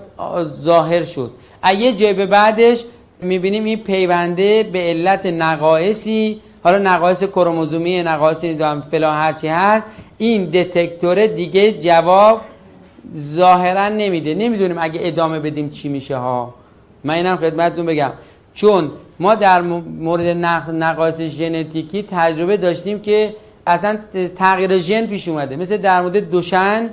ظاهر شد. یه جای به بعدش می‌بینیم این پیونده به علت نقایصی حالا نقایص کروموزومی نقایص فلان هرچی هست این دتکتور دیگه جواب ظاهرا نمیده. نمی‌دونیم اگه ادامه بدیم چی میشه ها. من اینم خدمتتون بگم. چون ما در مورد نقایص ژنتیکی تجربه داشتیم که اصلا تغییر ژن پیش اومده. مثل در مورد دوشن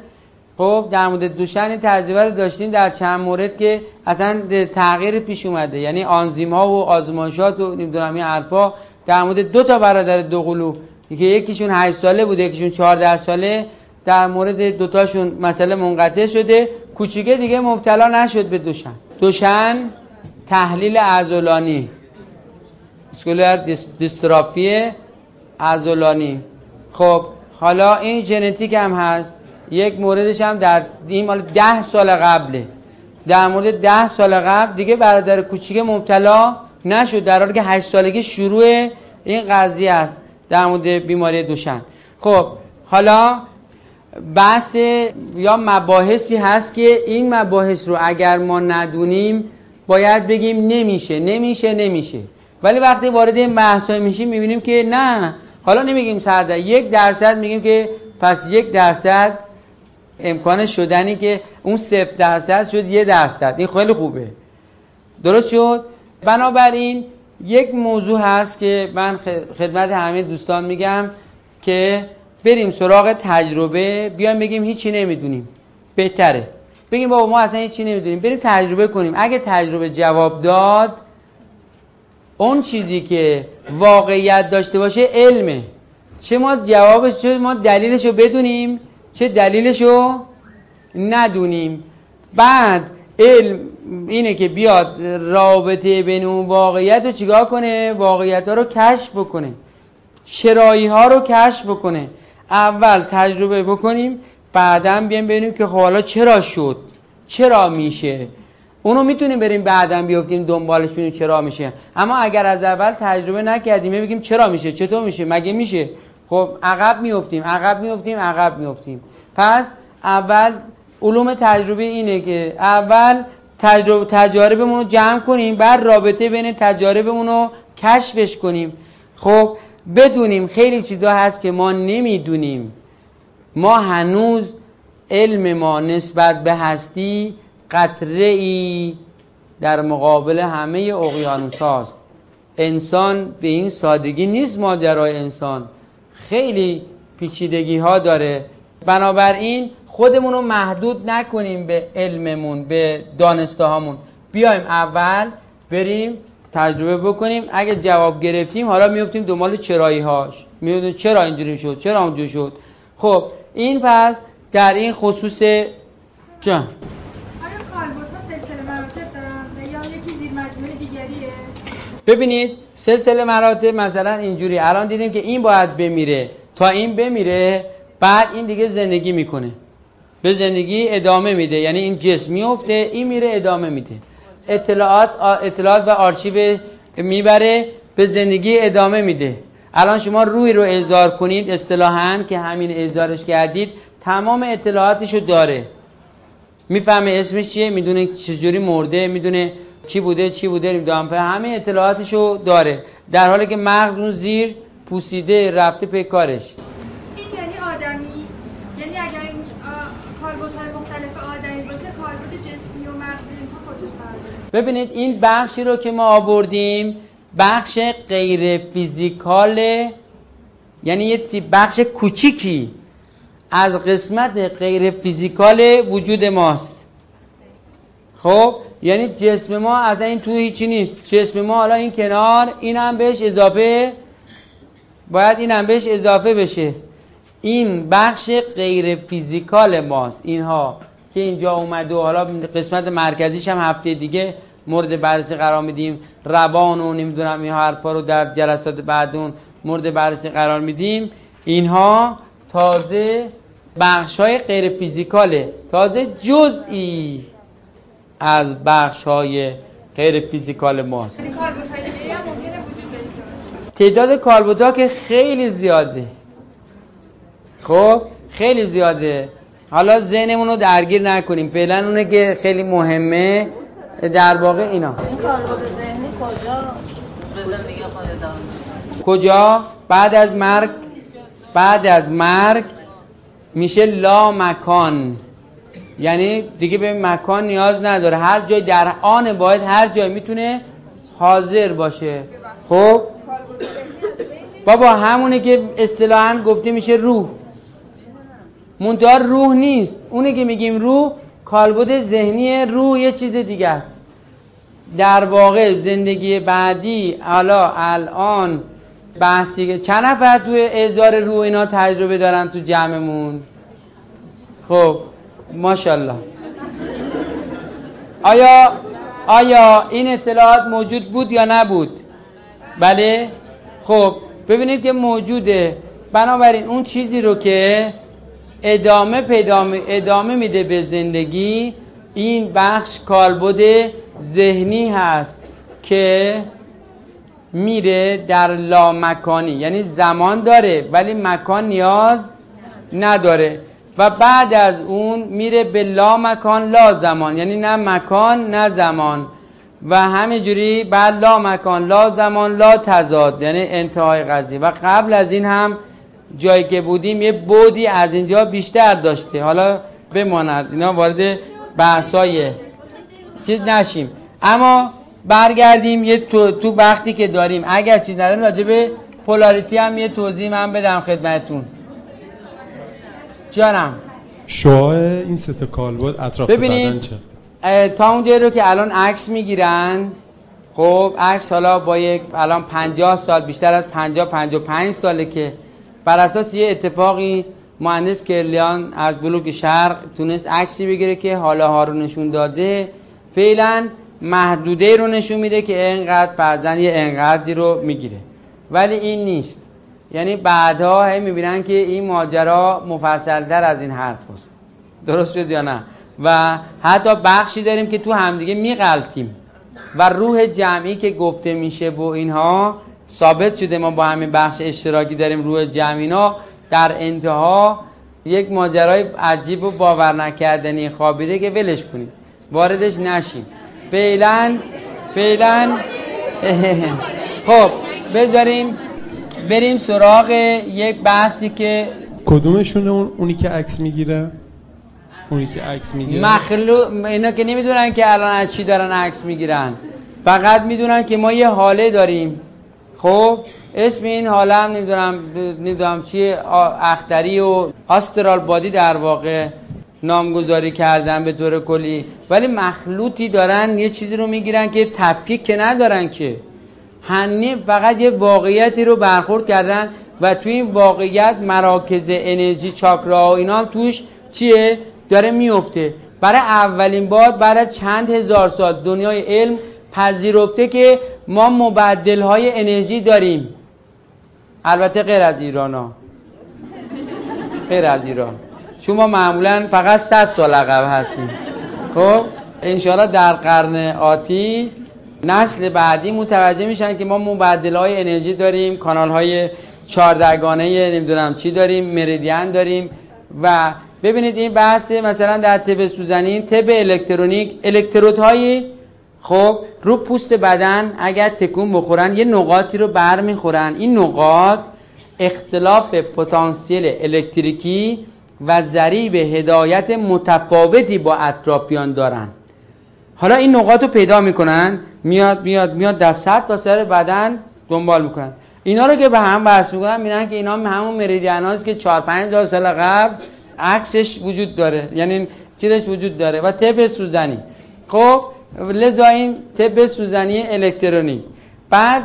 خب در مورد دوشن تجربه رو داشتیم در چند مورد که اصلا تغییر پیش اومده. یعنی آنزیم ها و آزمایشات و نمی‌دونم این حرفا در مورد دو تا برادر دوقلو که یکیشون 8 ساله بوده یکیشون 14 ساله. در مورد دوتاشون مسئله منقطع شده. کوچیکه دیگه مبتلا نشد به دوشن. دوشن تحلیل ازولانی اسکولر دیسترافی ازولانی خب حالا این ژنتیک هم هست. یک موردش هم در این مال ده سال قبله. در مورد ده سال قبل دیگه برادر کوچیک مبتلا نشد. در حالی که هشت سالگی شروع این قضیه است. در مورد بیماری دوشن. خب حالا بحث یا مباحثی هست که این مباحث رو اگر ما ندونیم باید بگیم نمیشه نمیشه نمیشه. ولی وقتی وارد این بحث میشیم می‌بینیم که نه. حالا نمیگیم سرده یک درصد میگیم که پس یک درصد امکان شدنی که اون صفر درصد شد یه درصد. این خیلی خوبه. درست شد؟ بنابراین یک موضوع هست که من خدمت همه دوستان میگم که بریم سراغ تجربه. بیایم بگیم هیچی نمی‌دونیم. بهتره. بگیم بابا ما اصلا هیچی نمی‌دونیم. بریم تجربه کنیم. اگه تجربه جواب داد اون چیزی که واقعیت داشته باشه علمه. چه ما جوابش چه ما دلیلش رو بدونیم چه دلیلشو؟ ندونیم. بعد علم اینه که بیاد رابطه بین اون واقعیت رو چیکار کنه؟ واقعیت ها رو کشف بکنه. شرایی ها رو کشف بکنه. اول تجربه بکنیم بعدا بیایم ببینیم که خب حالا چرا شد؟ چرا میشه؟ اونو می‌تونیم بریم بعدا بیفتیم دنبالش ببینیم چرا میشه. اما اگر از اول تجربه نکردیم بگیم چرا میشه چطور میشه مگه میشه؟ خب عقب میفتیم عقب میفتیم عقب میفتیم پس اول علوم تجربه اینه که اول تجربه تجاربمون رو جمع کنیم بعد رابطه بین تجاربمون رو کشفش کنیم. خب بدونیم خیلی چیزا هست که ما نمی‌دونیم. ما هنوز علم ما نسبت به هستی قطره ای در مقابل همه اقیانوس هاست انسان به این سادگی نیست ماجرای انسان. خیلی پیچیدگی ها داره. بنابراین خودمون رو محدود نکنیم به علممون به دانسته هامون بیایم اول بریم تجربه بکنیم. اگه جواب گرفتیم حالا میفتیم دنبال چرایی هاش میفتیم چرا اینجوری شد چرا اونجوری شد. خب این پس در این خصوص جان. ببینید سلسله مراتب مثلا اینجوری. الان دیدیم که این باید بمیره. تا این بمیره بعد این دیگه زندگی می‌کنه. به زندگی ادامه میده. یعنی این جسم میفته این میره ادامه میده. اطلاعات اطلاعات و آرشیو می‌بره به زندگی ادامه میده. الان شما روی رو اظهار کنید اصطلاحا که همین اظهارش کردید تمام اطلاعاتشو داره. می‌فهمه اسمش چیه می‌دونه چجوری مرده می‌دونه چی بوده چی بوده نمی‌دونم. همه اطلاعاتشو داره. در حالی که مغز اون زیر پوسیده رفته پی کارش. این یعنی آدمی یعنی اگر این کاربردهای مختلف آدمی باشه کاربوت جسمی و مغزی تو خودش ببینید این بخشی رو که ما آوردیم بخش غیر فیزیکال یعنی یه بخش کوچیکی از قسمت غیر فیزیکال وجود ماست. خب یعنی جسم ما از این تو هیچی نیست. جسم ما حالا این کنار این هم بهش اضافه باید این هم بهش اضافه بشه. این بخش غیر فیزیکال ماست. اینها که اینجا اومده و حالا قسمت مرکزیش هم هفته دیگه مورد بررسی قرار میدیم. روان و نمی‌دونم این حرفا رو در جلسات بعدون مورد بررسی قرار میدیم. اینها تازه بخش های غیر فیزیکاله. تازه جزئی. از بخش های غیر فیزیکال ماست. تعداد کالبوتا که خیلی زیاده. خب خیلی زیاده. حالا ذهنمون رو درگیر نکنیم. فعلا اونه که خیلی مهمه در واقع اینا. این ذهنی کجا؟ کجا؟ بعد از مرگ بعد از مرگ میشه لا مکان یعنی دیگه به مکان نیاز نداره. هر جای در آن واحد هر جای می‌تونه حاضر باشه. خب؟ بابا همونه که اصطلاحا گفته میشه روح. منتها روح نیست. اونه که میگیم روح کالبد ذهنی روح یه چیز دیگه است. در واقع زندگی بعدی حالا الان بحثی چند نفر توی ازار روح اینا تجربه دارن تو جمعمون؟ خب؟ ماشاءالله. آیا آیا این اطلاعات موجود بود یا نبود؟ بله. خب ببینید که موجوده. بنابراین اون چیزی رو که ادامه پیدا ادامه میده به زندگی این بخش کالبد ذهنی هست که میره در لامکانی. یعنی زمان داره ولی مکان نیاز نداره. و بعد از اون میره به لا مکان لا زمان. یعنی نه مکان نه زمان. و همینجوری بعد لا مکان لا زمان لا تضاد. یعنی انتهای قضیه. و قبل از این هم جایی که بودیم یه بودی از اینجا بیشتر داشته. حالا بماند. اینا وارد بحثای چیز نشیم. اما برگردیم یه تو, تو وقتی که داریم. اگر چیز نداریم راجع به پولاریتی هم یه توضیح من بدم خدمتون. جانم. شعاع این سه کالبد اطراف ببینید تا اونجایی رو که الان عکس می‌گیرن خب عکس حالا با یک الان 50 سال بیشتر از 50 55 ساله که بر اساس یه اتفاقی مهندس کرلیان از بلوک شرق تونست عکسی بگیره که حالا ها رو نشون داده. فعلا محدوده رو نشون میده که انقدر فرزن یه انقدری رو می‌گیره. ولی این نیست. یعنی بعدها هی می‌بینن که این ماجرا مفصلتر از این حرف است. درست شد یا نه؟ و حتی بخشی داریم که تو همدیگه میقلتیم و روح جمعی که گفته میشه و اینها ثابت شده. ما با همین بخش اشتراکی داریم روح جمعینا در انتها یک ماجرای عجیب و باور نکردنی خوابیده که ولش کنیم. واردش نشیم. فعلا فعلا *laughs* خب بذاریم بریم سراغ یک بحثی که کدومشونه اونی که عکس می‌گیره؟ اونی که عکس می‌گیره؟ مخلوق اینا که نمی‌دونن که الان از چی دارن عکس می‌گیرن. فقط می‌دونن که ما یه حاله داریم. خب؟ اسم این حاله هم نمی‌دونم نمی‌دونم چیه اختری و آسترال بادی در واقع نامگذاری کردن به طور کلی. ولی مخلوطی دارن یه چیزی رو می‌گیرن که تفکیک که ندارن که. هنی فقط یه واقعیتی رو برخورد کردن و توی این واقعیت مراکز انرژی چاکرا و اینا هم توش چیه؟ داره میفته. برای اولین بار بعد از چند هزار سال دنیای علم پذیرفته که ما مبدل های انرژی داریم. البته غیر از ایران ها. غیر از ایران. چون ما معمولا فقط 100 سال عقب هستیم. خب؟ انشاءالله در قرن آتی نسل بعدی متوجه میشن که ما مبدل های انرژی داریم کانال های چاردگانه نمی‌دونم چی داریم مریدین داریم و ببینید این بحث مثلا در طب سوزنین طب الکترونیک الکترودهایی خب رو پوست بدن اگر تکون بخورن یه نقاطی رو بر می‌خورن این نقاط اختلاف پتانسیل الکتریکی و ضریب هدایت متفاوتی با اطرافیان دارن. حالا این نقاط رو پیدا می‌کنن میاد میاد میاد در صد تا سر بدن دنبال می‌کنن. اینا رو که به هم بحث می‌کنن می‌بینن که اینا همون مریدین هاست که 4 5 هزار سال قبل عکسش وجود داره. یعنی چیزش وجود داره و تب سوزنی. خب لذا این تب سوزنی الکترونیک. بعد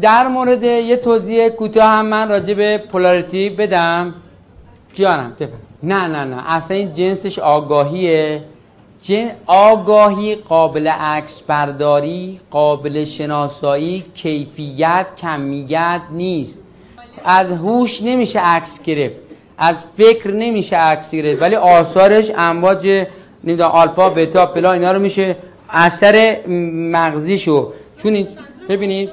در مورد یه توضیح کوتاه هم من راجع به پولاریتی بدم. جانم نه نه نه. اصلا این جنسش آگاهیه. جن آگاهی قابل عکس برداری قابل شناسایی کیفیت کمیت نیست. از هوش نمیشه عکس گرفت از فکر نمیشه عکس گرفت ولی آثارش امواج نمی‌دونم آلفا بتا پلا اینا رو میشه اثر مغزیشو چون ببینید.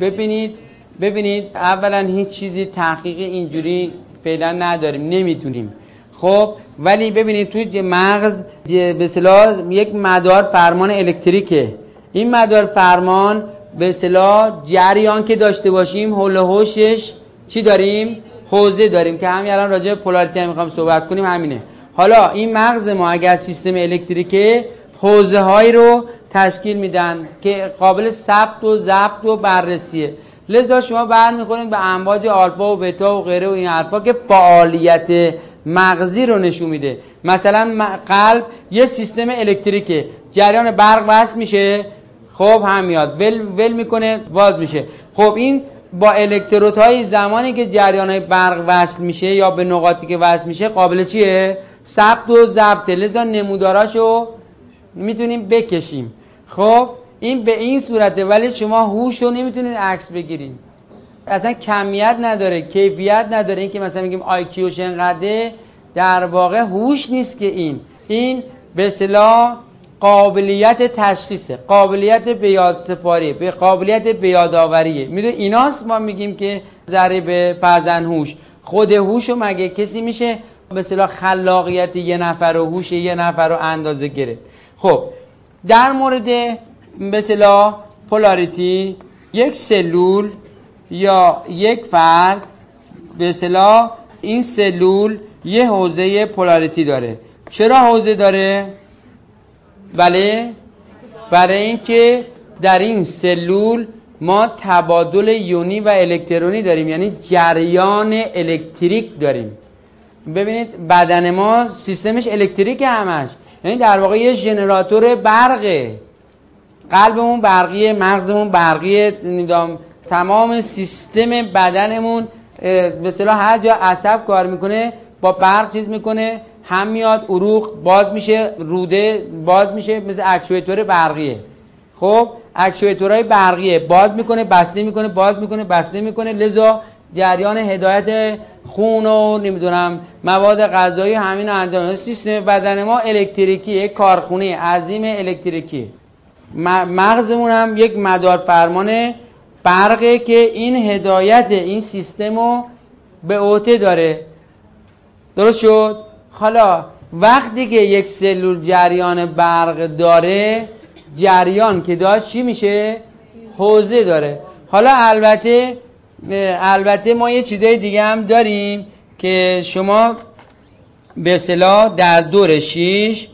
ببینید ببینید اولا هیچ چیزی تحقیق اینجوری فعلا نداریم نمی‌دونیم خب ولی ببینید توی مغز به یک مدار فرمان الکتریکه. این مدار فرمان به اصطلاح جریان که داشته باشیم حول هوشش چی داریم؟ حوزه داریم که همین الان راجع به پولاریتی هم می‌خوام صحبت کنیم همینه. حالا این مغز ما اگر سیستم الکتریکه حوزه هایی رو تشکیل میدن که قابل ثبت و ضبط و بررسیه. لذا شما برمیخورید به امواج آلفا و بتا و غیره و این حرفا که فعالیت مغزی رو نشون میده. مثلا قلب یه سیستم الکتریکه. جریان برق وصل میشه. خب هم میاد. ول, ول می‌کنه باز میشه. خب این با الکترودهای زمانی که جریان برق وصل میشه یا به نقاطی که وصل میشه قابل چیه؟ ثبت و ضبط. لذا نموداراشو می‌تونیم بکشیم. خب این به این صورته. ولی شما هوش رو نمی‌تونید عکس بگیرید. اصلا کمیت نداره کیفیت نداره. این که مثلا میگیم آی کیوش انقدره در واقع هوش نیست که این. این به اصطلاح قابلیت تشخیصه قابلیت به یاد سپاری به قابلیت به یادآوریه. می‌دونی ایناست ما میگیم که ذره به فرزن هوش. خود هوش رو مگه کسی میشه به اصطلاح خلاقیت یه نفر و هوش یه نفر رو اندازه گرفت؟ خب در مورد به اصطلاح پولاریتی یک سلول یا یک فرد به اصطلاح این سلول یه حوزه پولاریتی داره. چرا حوزه داره؟ بله برای اینکه در این سلول ما تبادل یونی و الکترونی داریم یعنی جریان الکتریک داریم. ببینید بدن ما سیستمش الکتریک همش. یعنی در واقع یه ژنراتور برقه. قلبمون برقیه مغزمون برقیه تمام سیستم بدنمون به اصطلاح هر جا عصب کار می‌کنه با برق چیز می‌کنه هم میاد عروق باز میشه روده باز میشه مثل اکچویتور برقیه. خب اکچویتورهای برقیه باز می‌کنه بسته می‌کنه باز می‌کنه بسته می‌کنه. لذا جریان هدایت خون و نمی‌دونم مواد غذایی همین انجام. سیستم بدن ما الکتریکی یک کارخونه عظیم الکتریکی. مغزمون هم یک مدار فرمان برقه که این هدایت این سیستم رو به عهده داره. درست شد؟ حالا وقتی که یک سلول جریان برق داره جریان که داشت چی میشه؟ حوزه داره. حالا البته البته ما یه چیزای دیگه هم داریم که شما به اصطلاح در دور شیش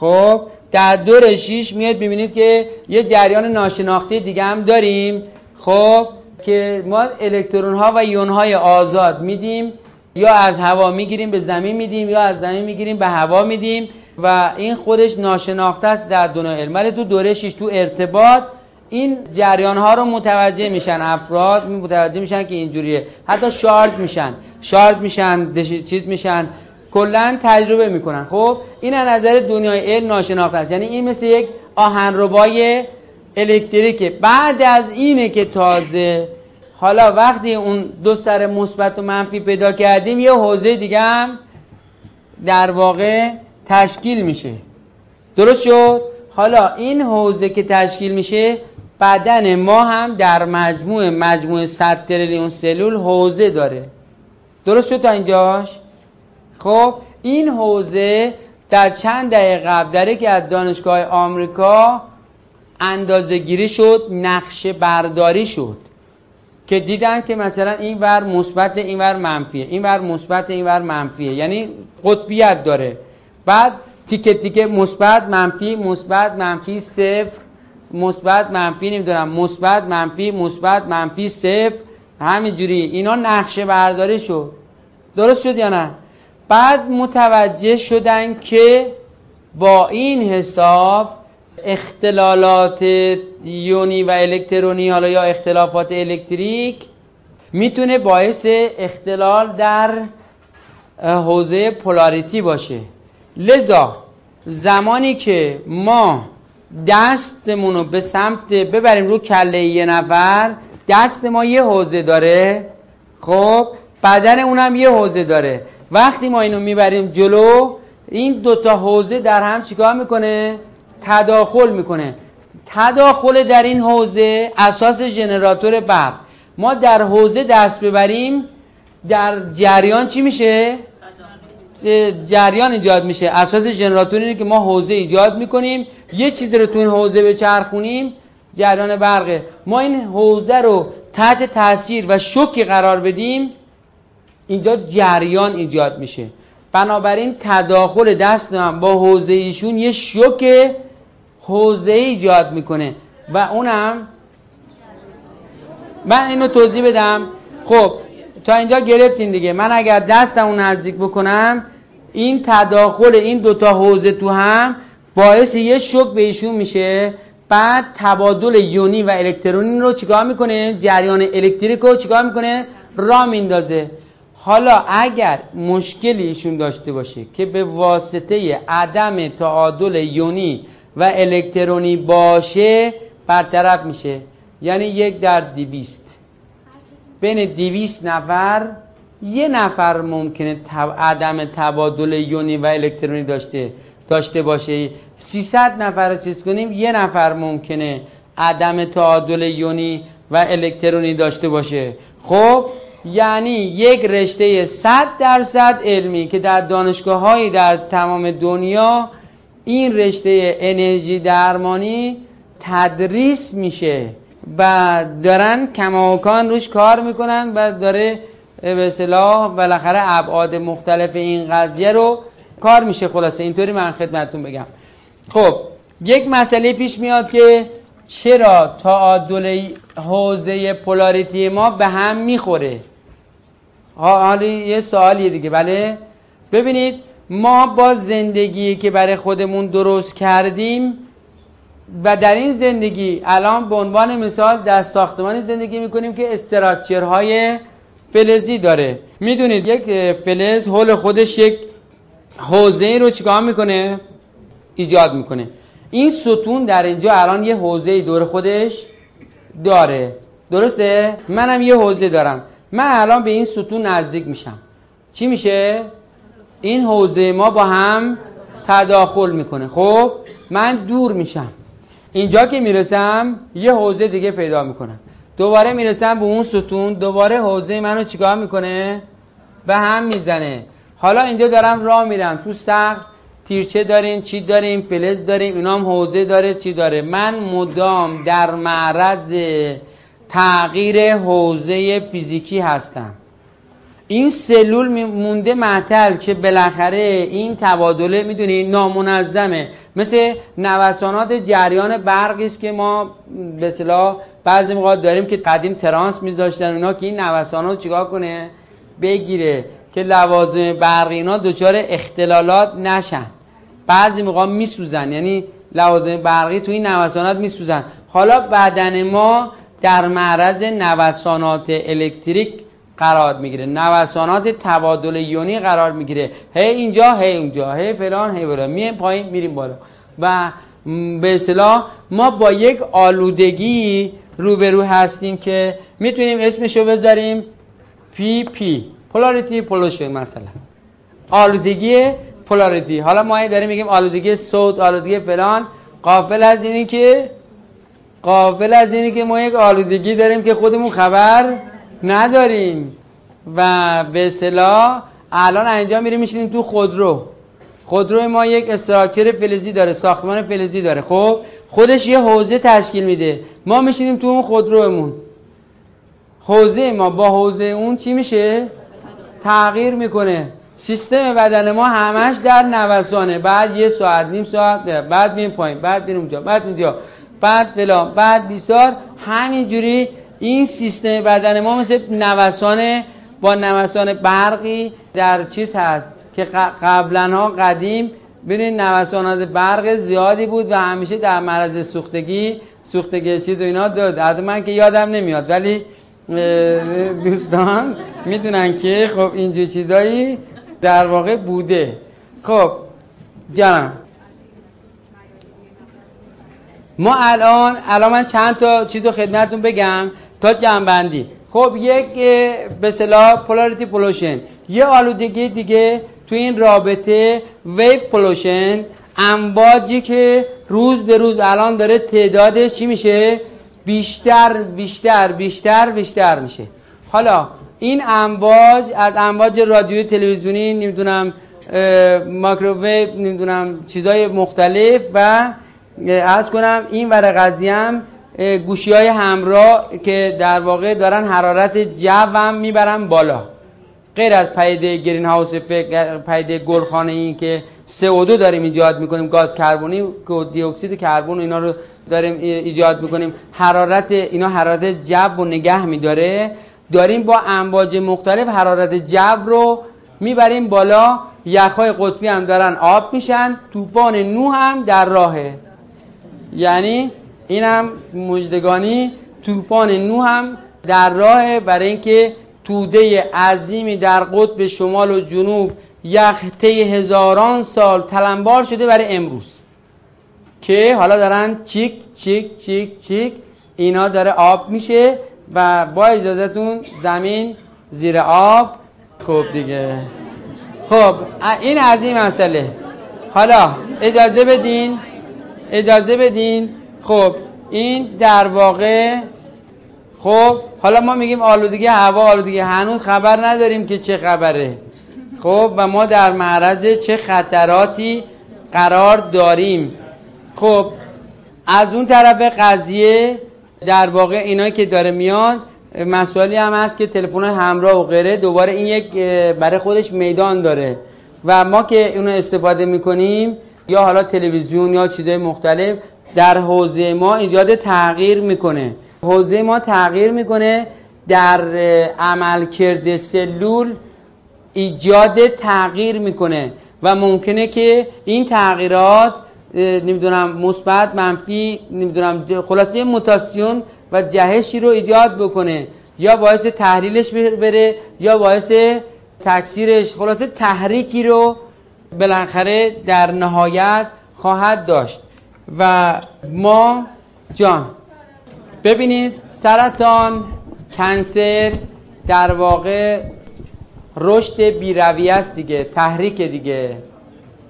خب در دور شیش میاد ببینید که یه جریان ناشناخته دیگه هم داریم. خب که ما الکترون ها و یون های آزاد میدیم یا از هوا می‌گیریم به زمین میدیم یا از زمین می‌گیریم به هوا میدیم و این خودش ناشناخته است در دنیا علم. تو دوره شیش تو ارتباط این جریان ها رو متوجه میشن افراد متوجه میشن که اینجوریه. حتی شارد میشن. شارد میشن چیز میشن. کلا تجربه می‌کنن. خب این از نظر دنیای علم ناشناخته است. یعنی این مثل یک آهنربای الکتریکه بعد از اینه که تازه حالا وقتی اون دو سر مثبت و منفی پیدا کردیم یه حوزه دیگه هم در واقع تشکیل میشه. درست شد؟ حالا این حوزه که تشکیل میشه بدن ما هم در مجموع مجموع 100 تریلیون سلول حوزه داره. درست شد تا اینجاش؟ خب این حوزه در چند دقیقه قبل در یکی از دانشگاه آمریکا اندازه گیری شد نقشه برداری شد. که دیدن که مثلا این ور مثبت این ور منفیه این ور مثبت این ور منفیه. یعنی قطبیت داره. بعد تیکه تیکه مثبت منفی مثبت منفی صفر مثبت منفی نمی‌دونم مثبت منفی مثبت منفی صفر. همینجوری. اینا نقشه برداری شد. درست شد یا نه؟ بعد متوجه شدن که با این حساب اختلالات یونی و الکترونی حالا یا اختلافات الکتریک می‌تونه باعث اختلال در حوزه پولاریتی باشه. لذا زمانی که ما دستمون رو به سمت ببریم رو کله یه نفر دست ما یه حوزه داره خب بدن اونم یه حوزه داره. وقتی ما اینو می‌بریم جلو این دوتا حوزه در هم چیکار می‌کنه؟ تداخل می‌کنه. تداخل در این حوزه اساس ژنراتور برق. ما در حوزه دست ببریم در جریان چی میشه؟ جریان ایجاد میشه. اساس ژنراتور اینه که ما حوزه ایجاد می‌کنیم یه چیزی رو تو این حوزه بچرخونیم جریان برقه ما این حوزه رو تحت تاثیر و شوکی قرار بدیم اینجا جریان ایجاد میشه. بنابراین تداخل دست من با حوزه ایشون یه شوک حوزه ایجاد می‌کنه. و اونم من اینو توضیح بدم. خب تا اینجا گرفتین دیگه. من اگر دستم اون نزدیک بکنم این تداخل این دوتا حوزه تو هم باعث یه شوک به ایشون میشه. بعد تبادل یونی و الکترونی رو چیکار می‌کنه؟ جریان الکتریک رو چیکار می‌کنه؟ را میندازه. حالا اگر مشکلی ایشون داشته باشه که به واسطه عدم تعادل یونی و الکترونی باشه برطرف میشه. یعنی یک در دیویست بین دیویست نفر یه نفر ممکنه عدم تبادل یونی و الکترونی داشته داشته باشه. 300 نفر رو چیز کنیم یه نفر ممکنه عدم تعادل یونی و الکترونی داشته باشه. خب یعنی یک رشته 100 درصد علمی که در دانشگاه هایی در تمام دنیا این رشته انرژی درمانی تدریس میشه و دارن کماکان روش کار می‌کنن و داره به اصطلاح بالاخره ابعاد مختلف این قضیه رو کار میشه. خلاصه اینطوری من خدمتتون بگم. خب یک مسئله پیش میاد که چرا تعادل حوزه پولاریتی ما به هم می‌خوره؟ حالا یه سوالیه دیگه. بله؟ ببینید ما با زندگی که برای خودمون درست کردیم و در این زندگی الان به عنوان مثال در ساختمانی زندگی می‌کنیم که استراکچرهای فلزی داره. می‌دونید یک فلز حول خودش یک حوزه رو چیکار می‌کنه؟ ایجاد می‌کنه. این ستون در اینجا الان یه حوزه دور خودش داره. درسته؟ منم یه حوزه دارم. من الان به این ستون نزدیک میشم. چی میشه؟ این حوزه ما با هم تداخل می‌کنه. خب من دور میشم. اینجا که می‌رسم یه حوزه دیگه پیدا می‌کنم. دوباره می‌رسم به اون ستون دوباره حوزه منو چیکار می‌کنه؟ به هم می‌زنه. حالا اینجا دارم راه میرم. تو سخت تیرچه داریم چی داریم فلز داریم اینا هم حوزه داره چی داره. من مدام در معرض تغییر حوزه فیزیکی هستم. این سلول مونده معطل که بالاخره این تبادله می‌دونی نامنظمه. مثل نوسانات جریان برقی که ما به اصطلاح بعضی موقع داریم که قدیم ترانس میذاشتن اونا که این نوسانات چیکار کنه؟ بگیره. که لوازم برقی اینا دچار اختلالات نشن. بعضی موقع میسوزن. یعنی لوازم برقی تو این نوسانات میسوزن. حالا بدن ما در معرض نوسانات الکتریک قرار می‌گیره. نوسانات تبادل یونی قرار می‌گیره. هی اینجا هی اونجا. هی فلان هی فلان. میایم پایین میریم بالا. و به اصطلاح ما با یک آلودگی روبرو هستیم که می‌تونیم اسمشو بذاریم پی پی polarity pollution مثلا. آلودگی پولاریتی حالا ما داریم میگیم آلودگی صوت آلودگی فلان. قافل از اینی که قابل از اینی که ما یک آلودگی داریم که خودمون خبر نداریم. و به اصطلاح الان اینجا میریم میشینیم تو خودرو. خودرو ما یک استراکچر فلزی داره ساختمان فلزی داره. خب خودش یه حوزه تشکیل میده. ما میشینیم تو اون خودرومون. حوزه ما با حوزه اون چی میشه؟ تغییر می‌کنه. سیستم بدن ما همش در نوسانه. بعد یه ساعت نیم ساعت بعد میریم پایین بعد میریم اونجا بعد اونجا بعد فلان بعد بیسار. همینجوری این سیستم بدن ما مثل نوسان با نوسان برقی در چیز هست که قبلا ها قدیم ببینید نوسانات برق زیادی بود و همیشه در معرض سوختگی سوختگی چیز و اینا داد. من که یادم نمیاد. ولی دوستان می‌تونن که خب اینجور چیزایی در واقع بوده. خب جانم. ما الان الان من چند تا چیز رو بگم. تا جنبندی. خب یک به صلاح پولاریتی پولوشن یه آلودگی دیگه تو این رابطه ویب پولوشن امواجی که روز به روز الان داره تعدادش چی میشه؟ بیشتر بیشتر بیشتر بیشتر میشه. حالا این امواج از امواج رادیوی تلویزیونی نمی‌دونم ماکروویو نمی‌دونم چیزای مختلف و از کنم این ور قضیه هم گوشی های همراه که در واقع دارن حرارت جو هم می‌برن بالا. غیر از پیده گرین هاوس پیده گلخانه این که CO2 داریم ایجاد می‌کنیم گاز کربونی و دی اکسید کربن و اینا رو داریم ایجاد می‌کنیم. حرارت اینا حرارت جو و نگه میداره. داریم با امواج مختلف حرارت جو رو می‌بریم بالا. یخهای قطبی هم دارن آب میشن. طوفان نو هم در راهه. یعنی این هم مجدگانی طوفان نو هم در راه برای اینکه توده عظیمی در قطب شمال و جنوب یخ طی هزاران سال تلمبار شده برای امروز. که حالا دارن چیک چیک چیک چیک اینا داره آب میشه و با اجازهتون زمین زیر آب. خوب دیگه. خب این از این مسئله. حالا اجازه بدین اجازه بدین خب این در واقع خب حالا ما میگیم آلودگی هوا آلودگی هنوز خبر نداریم که چه خبره. خب و ما در معرض چه خطراتی قرار داریم. خب از اون طرف قضیه در واقع اینا که داره میاد مسئولی هم هست که تلفن همراه و غیره دوباره این یک برای خودش میدان داره. و ما که اونو استفاده می‌کنیم یا حالا تلویزیون یا چیزهای مختلف در حوزه ما ایجاد تغییر می‌کنه. حوزه ما تغییر می‌کنه در عملکرد سلول ایجاد تغییر می‌کنه و ممکنه که این تغییرات نمی‌دونم مثبت منفی نمی‌دونم خلاصه موتاسیون و جهشی رو ایجاد بکنه یا باعث تحلیلش بره یا باعث تکثیرش خلاصه تحریکی رو بالاخره در نهایت خواهد داشت. و ما جان ببینید سرطان کنسر در واقع رشد بیروی است دیگه تحریک دیگه.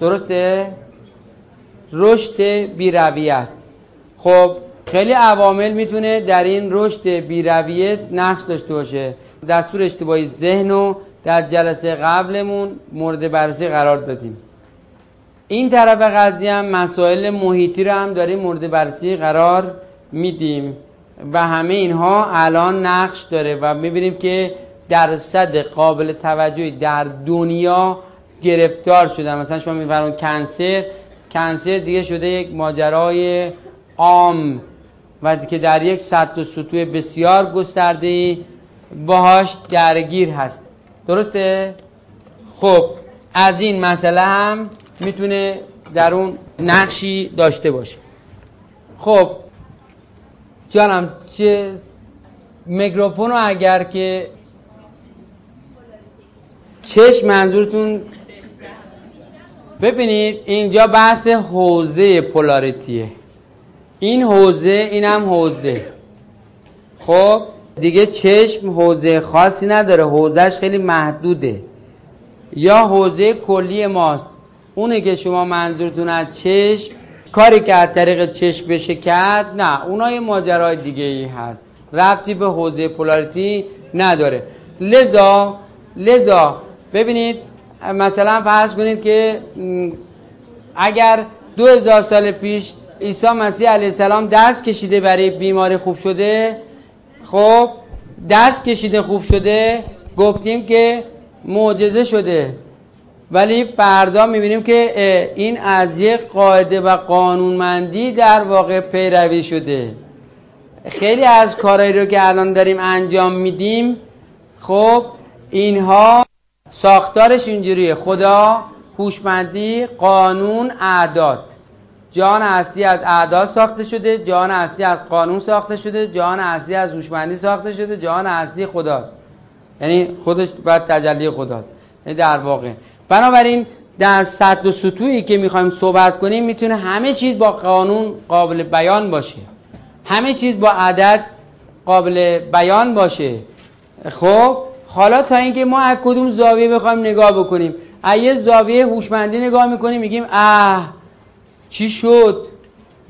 درسته؟ رشد بیروی است. خب خیلی عوامل می‌تونه در این رشد بیرویه نقش داشته باشه. دستور اشتباهی ذهن رو در جلسه قبلمون مورد بررسی قرار دادیم. این طرف قضیه هم مسائل محیطی رو هم داریم مورد بررسی قرار میدیم و همه اینها الان نقش داره و می‌بینیم که درصد قابل توجهی در دنیا گرفتار شده. مثلا شما میفرمایید کنسر. کنسر دیگه شده یک ماجرای عام و که در یک سطح و سطوح بسیار گسترده باهاش درگیر هست. درسته؟ خب از این مسئله هم می‌تونه در اون نقشی داشته باشه. خب جانم چه میکروفون رو اگر که چشم منظورتون ببینید اینجا بحث حوزه پولاریتیه. این حوزه این هم حوزه. خب دیگه چشم حوزه خاصی نداره حوزهش خیلی محدوده. یا حوزه کلی ماست. اونه که شما منظورتون از چشم کاری که از طریق چشم بشه کرد نه اونا یه ماجرای دیگه ای هست. ربطی به حوزه پولاریتی نداره. لذا لذا ببینید مثلا فرض کنید که اگر دو هزار سال پیش عیسی مسیح علیه السلام دست کشیده برای بیماری خوب شده خب دست کشیده خوب شده گفتیم که معجزه شده. ولی فردا می‌بینیم که این از یک قاعده و قانونمندی در واقع پیروی شده. خیلی از کارهایی رو که الان داریم انجام میدیم خب اینها ساختارش اینجوریه. خدا هوشمندی قانون اعداد. جان اصلی از اعداد ساخته شده جان اصلی از قانون ساخته شده جان اصلی از هوشمندی ساخته شده جان اصلی خداست. یعنی خودش باید تجلی خداست. یعنی در واقع. بنابراین در صد و سطوحی که می‌خوایم صحبت کنیم می‌تونه همه چیز با قانون قابل بیان باشه. همه چیز با عدد قابل بیان باشه. خب حالا تا اینکه ما از کدوم زاویه بخوایم نگاه بکنیم. از زاویه هوشمندی نگاه می‌کنیم میگیم اه چی شد؟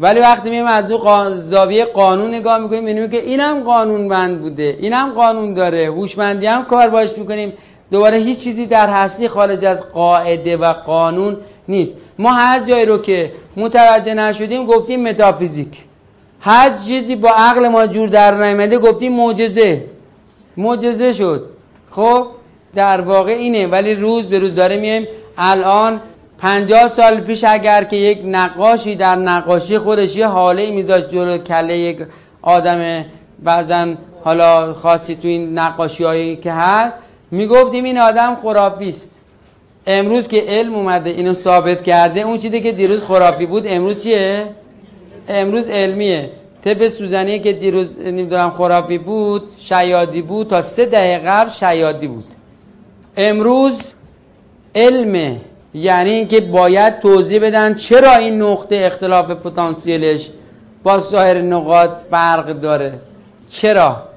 ولی وقتی میگیم از دو زاویه قانون نگاه می‌کنیم می‌بینیم که اینم قانون بند بوده اینم قانون داره. هوشمندی هم کار باش می‌کنیم. دوباره هیچ چیزی در هستی خارج از قاعده و قانون نیست. ما هر جایی رو که متوجه نشدیم گفتیم متافیزیک. هر چیزی با عقل ما جور در نیامده گفتیم معجزه. معجزه شد. خب در واقع اینه. ولی روز به روز داره میایم. الان پنجاه سال پیش اگر که یک نقاشی در نقاشی خودش یه حاله میذاشت جلو کله یک آدم بعضا حالا خاصی تو این نقاشی هایی که هست می‌گفتیم این آدم خرافی است. امروز که علم اومده اینو ثابت کرده اون چیزی که دیروز خرافی بود امروز چیه؟ امروز علمیه. طب سوزنی که دیروز نمی‌دونم خرافی بود شیادی بود تا سه دهه قبل شیادی بود. امروز علمه. یعنی اینکه باید توضیح بدن چرا این نقطه اختلاف پتانسیلش با سایر نقاط فرق داره. چرا؟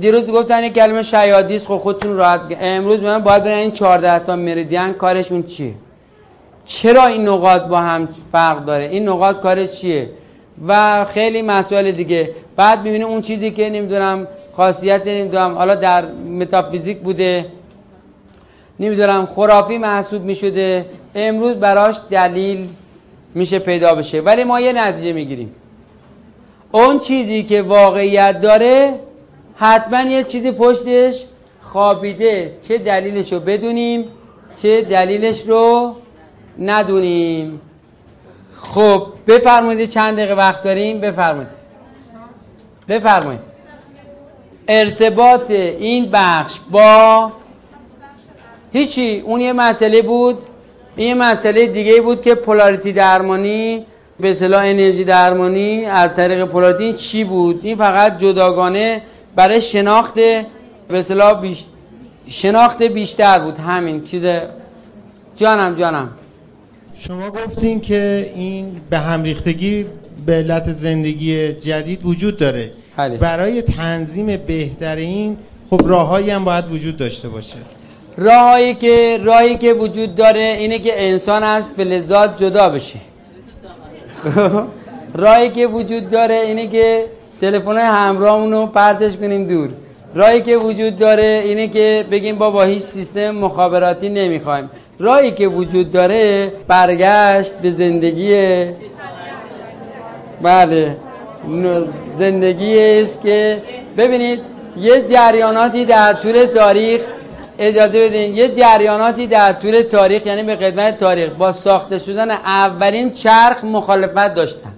دیروز گفتن این کلمه شیادی است خب خودتون راحت امروز من باید ببینن این 14 تا مریدین کارشون چیه؟ چرا این نقاط با هم فرق داره؟ این نقاط کارش چیه؟ و خیلی مسائل دیگه. بعد می‌بینیم اون چیزی که نمی‌دونم خاصیت نمی‌دونم حالا در متافیزیک بوده نمی‌دونم خرافی محسوب می‌شده. امروز براش دلیل میشه پیدا بشه. ولی ما یه نتیجه می‌گیریم. اون چیزی که واقعیت داره حتما یه چیزی پشتش خوابیده. چه دلیلش رو بدونیم؟ چه دلیلش رو ندونیم. خب بفرمایید چند دقیقه وقت داریم؟ بفرمایید. بفرمایید. ارتباط این بخش با هیچی. اون یه مسئله بود. این مسئله دیگه بود که پولاریتی درمانی به اصطلاح انرژی درمانی از طریق پولاریتی چی بود؟ این فقط جداگانه برای شناخت به اصطلاح بیش... شناخت بیشتر بود همین چیز. جانم جانم. شما گفتین که این به هم ریختگی به علت زندگی جدید وجود داره. بله. برای تنظیم بهتر این خب راههایی هم باید وجود داشته باشه. راهی که راهی که وجود داره اینه که انسان از فلزات جدا بشه. *laughs* راهی که وجود داره اینه که تلفن همراهمون رو پرتش کنیم دور. راهی که وجود داره اینه که بگیم با هیچ سیستم مخابراتی نمی‌خوایم. راهی که وجود داره برگشت به زندگی بله. زندگی است که ببینید یه جریاناتی در طول تاریخ اجازه بدین یه جریاناتی در طول تاریخ یعنی به قدمت تاریخ با ساخته شدن اولین چرخ مخالفت داشتن.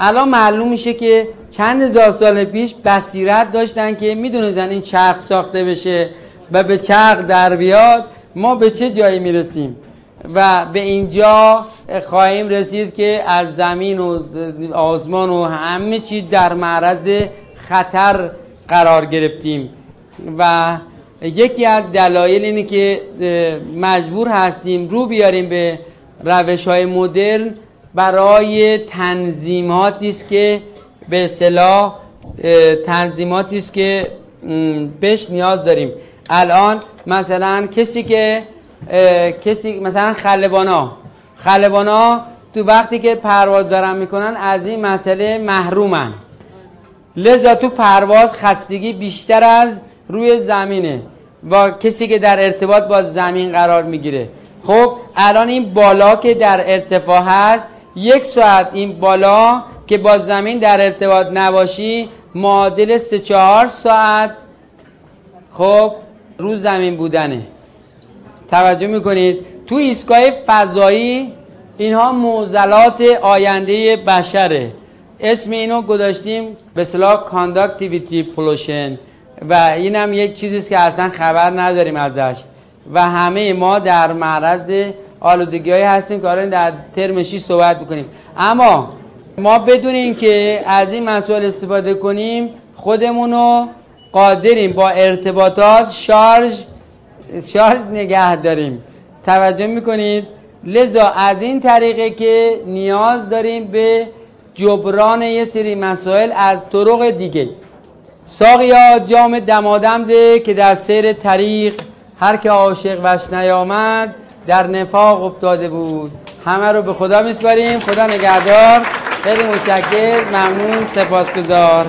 الان معلوم میشه که چند هزار سال پیش بصیرت داشتن که می‌دونستن این چرخ ساخته بشه و به چرخ در بیاد ما به چه جایی می‌رسیم؟ و به اینجا خواهیم رسید که از زمین و آسمان و همه چیز در معرض خطر قرار گرفتیم. و یکی از دلایل اینه که مجبور هستیم رو بیاریم به روش های مدرن. برای تنظیماتی است که به اصطلاح تنظیماتی است که بهش نیاز داریم. الان مثلا کسی که کسی مثلا خلبانا. خلبانا تو وقتی که پرواز دارن می‌کنن از این مسئله محرومن. لذا تو پرواز خستگی بیشتر از روی زمینه و کسی که در ارتباط با زمین قرار می‌گیره. خب الان این بالا که در ارتفاع هست یک ساعت این بالا که با زمین در ارتباط نباشی معادل سه چهار ساعت. خب روز زمین بودنه. توجه می‌کنید؟ تو ایستگاه فضایی اینها معضلات آینده بشره. اسم اینو گذاشتیم به اصطلاح conductivity pollution و اینم یک چیزی که اصلا خبر نداریم ازش. و همه ما در معرض آلودگی های هستیم که آره در ترم 6 صحبت بکنیم. اما ما بدون اینکه از این مسائل استفاده کنیم خودمونو قادریم با ارتباطات شارژ شارژ نگه داریم. توجه می‌کنید؟ لذا از این طریقه که نیاز داریم به جبران یه سری مسائل از طرق دیگه. ساقیا جام دمادم ده که در سیر طریق هر که عاشق وش نیامد در نفاق افتاده بود. همه رو به خدا میسپاریم. خدا نگهدار. خیلی متشکر ممنون. سپاسگزار.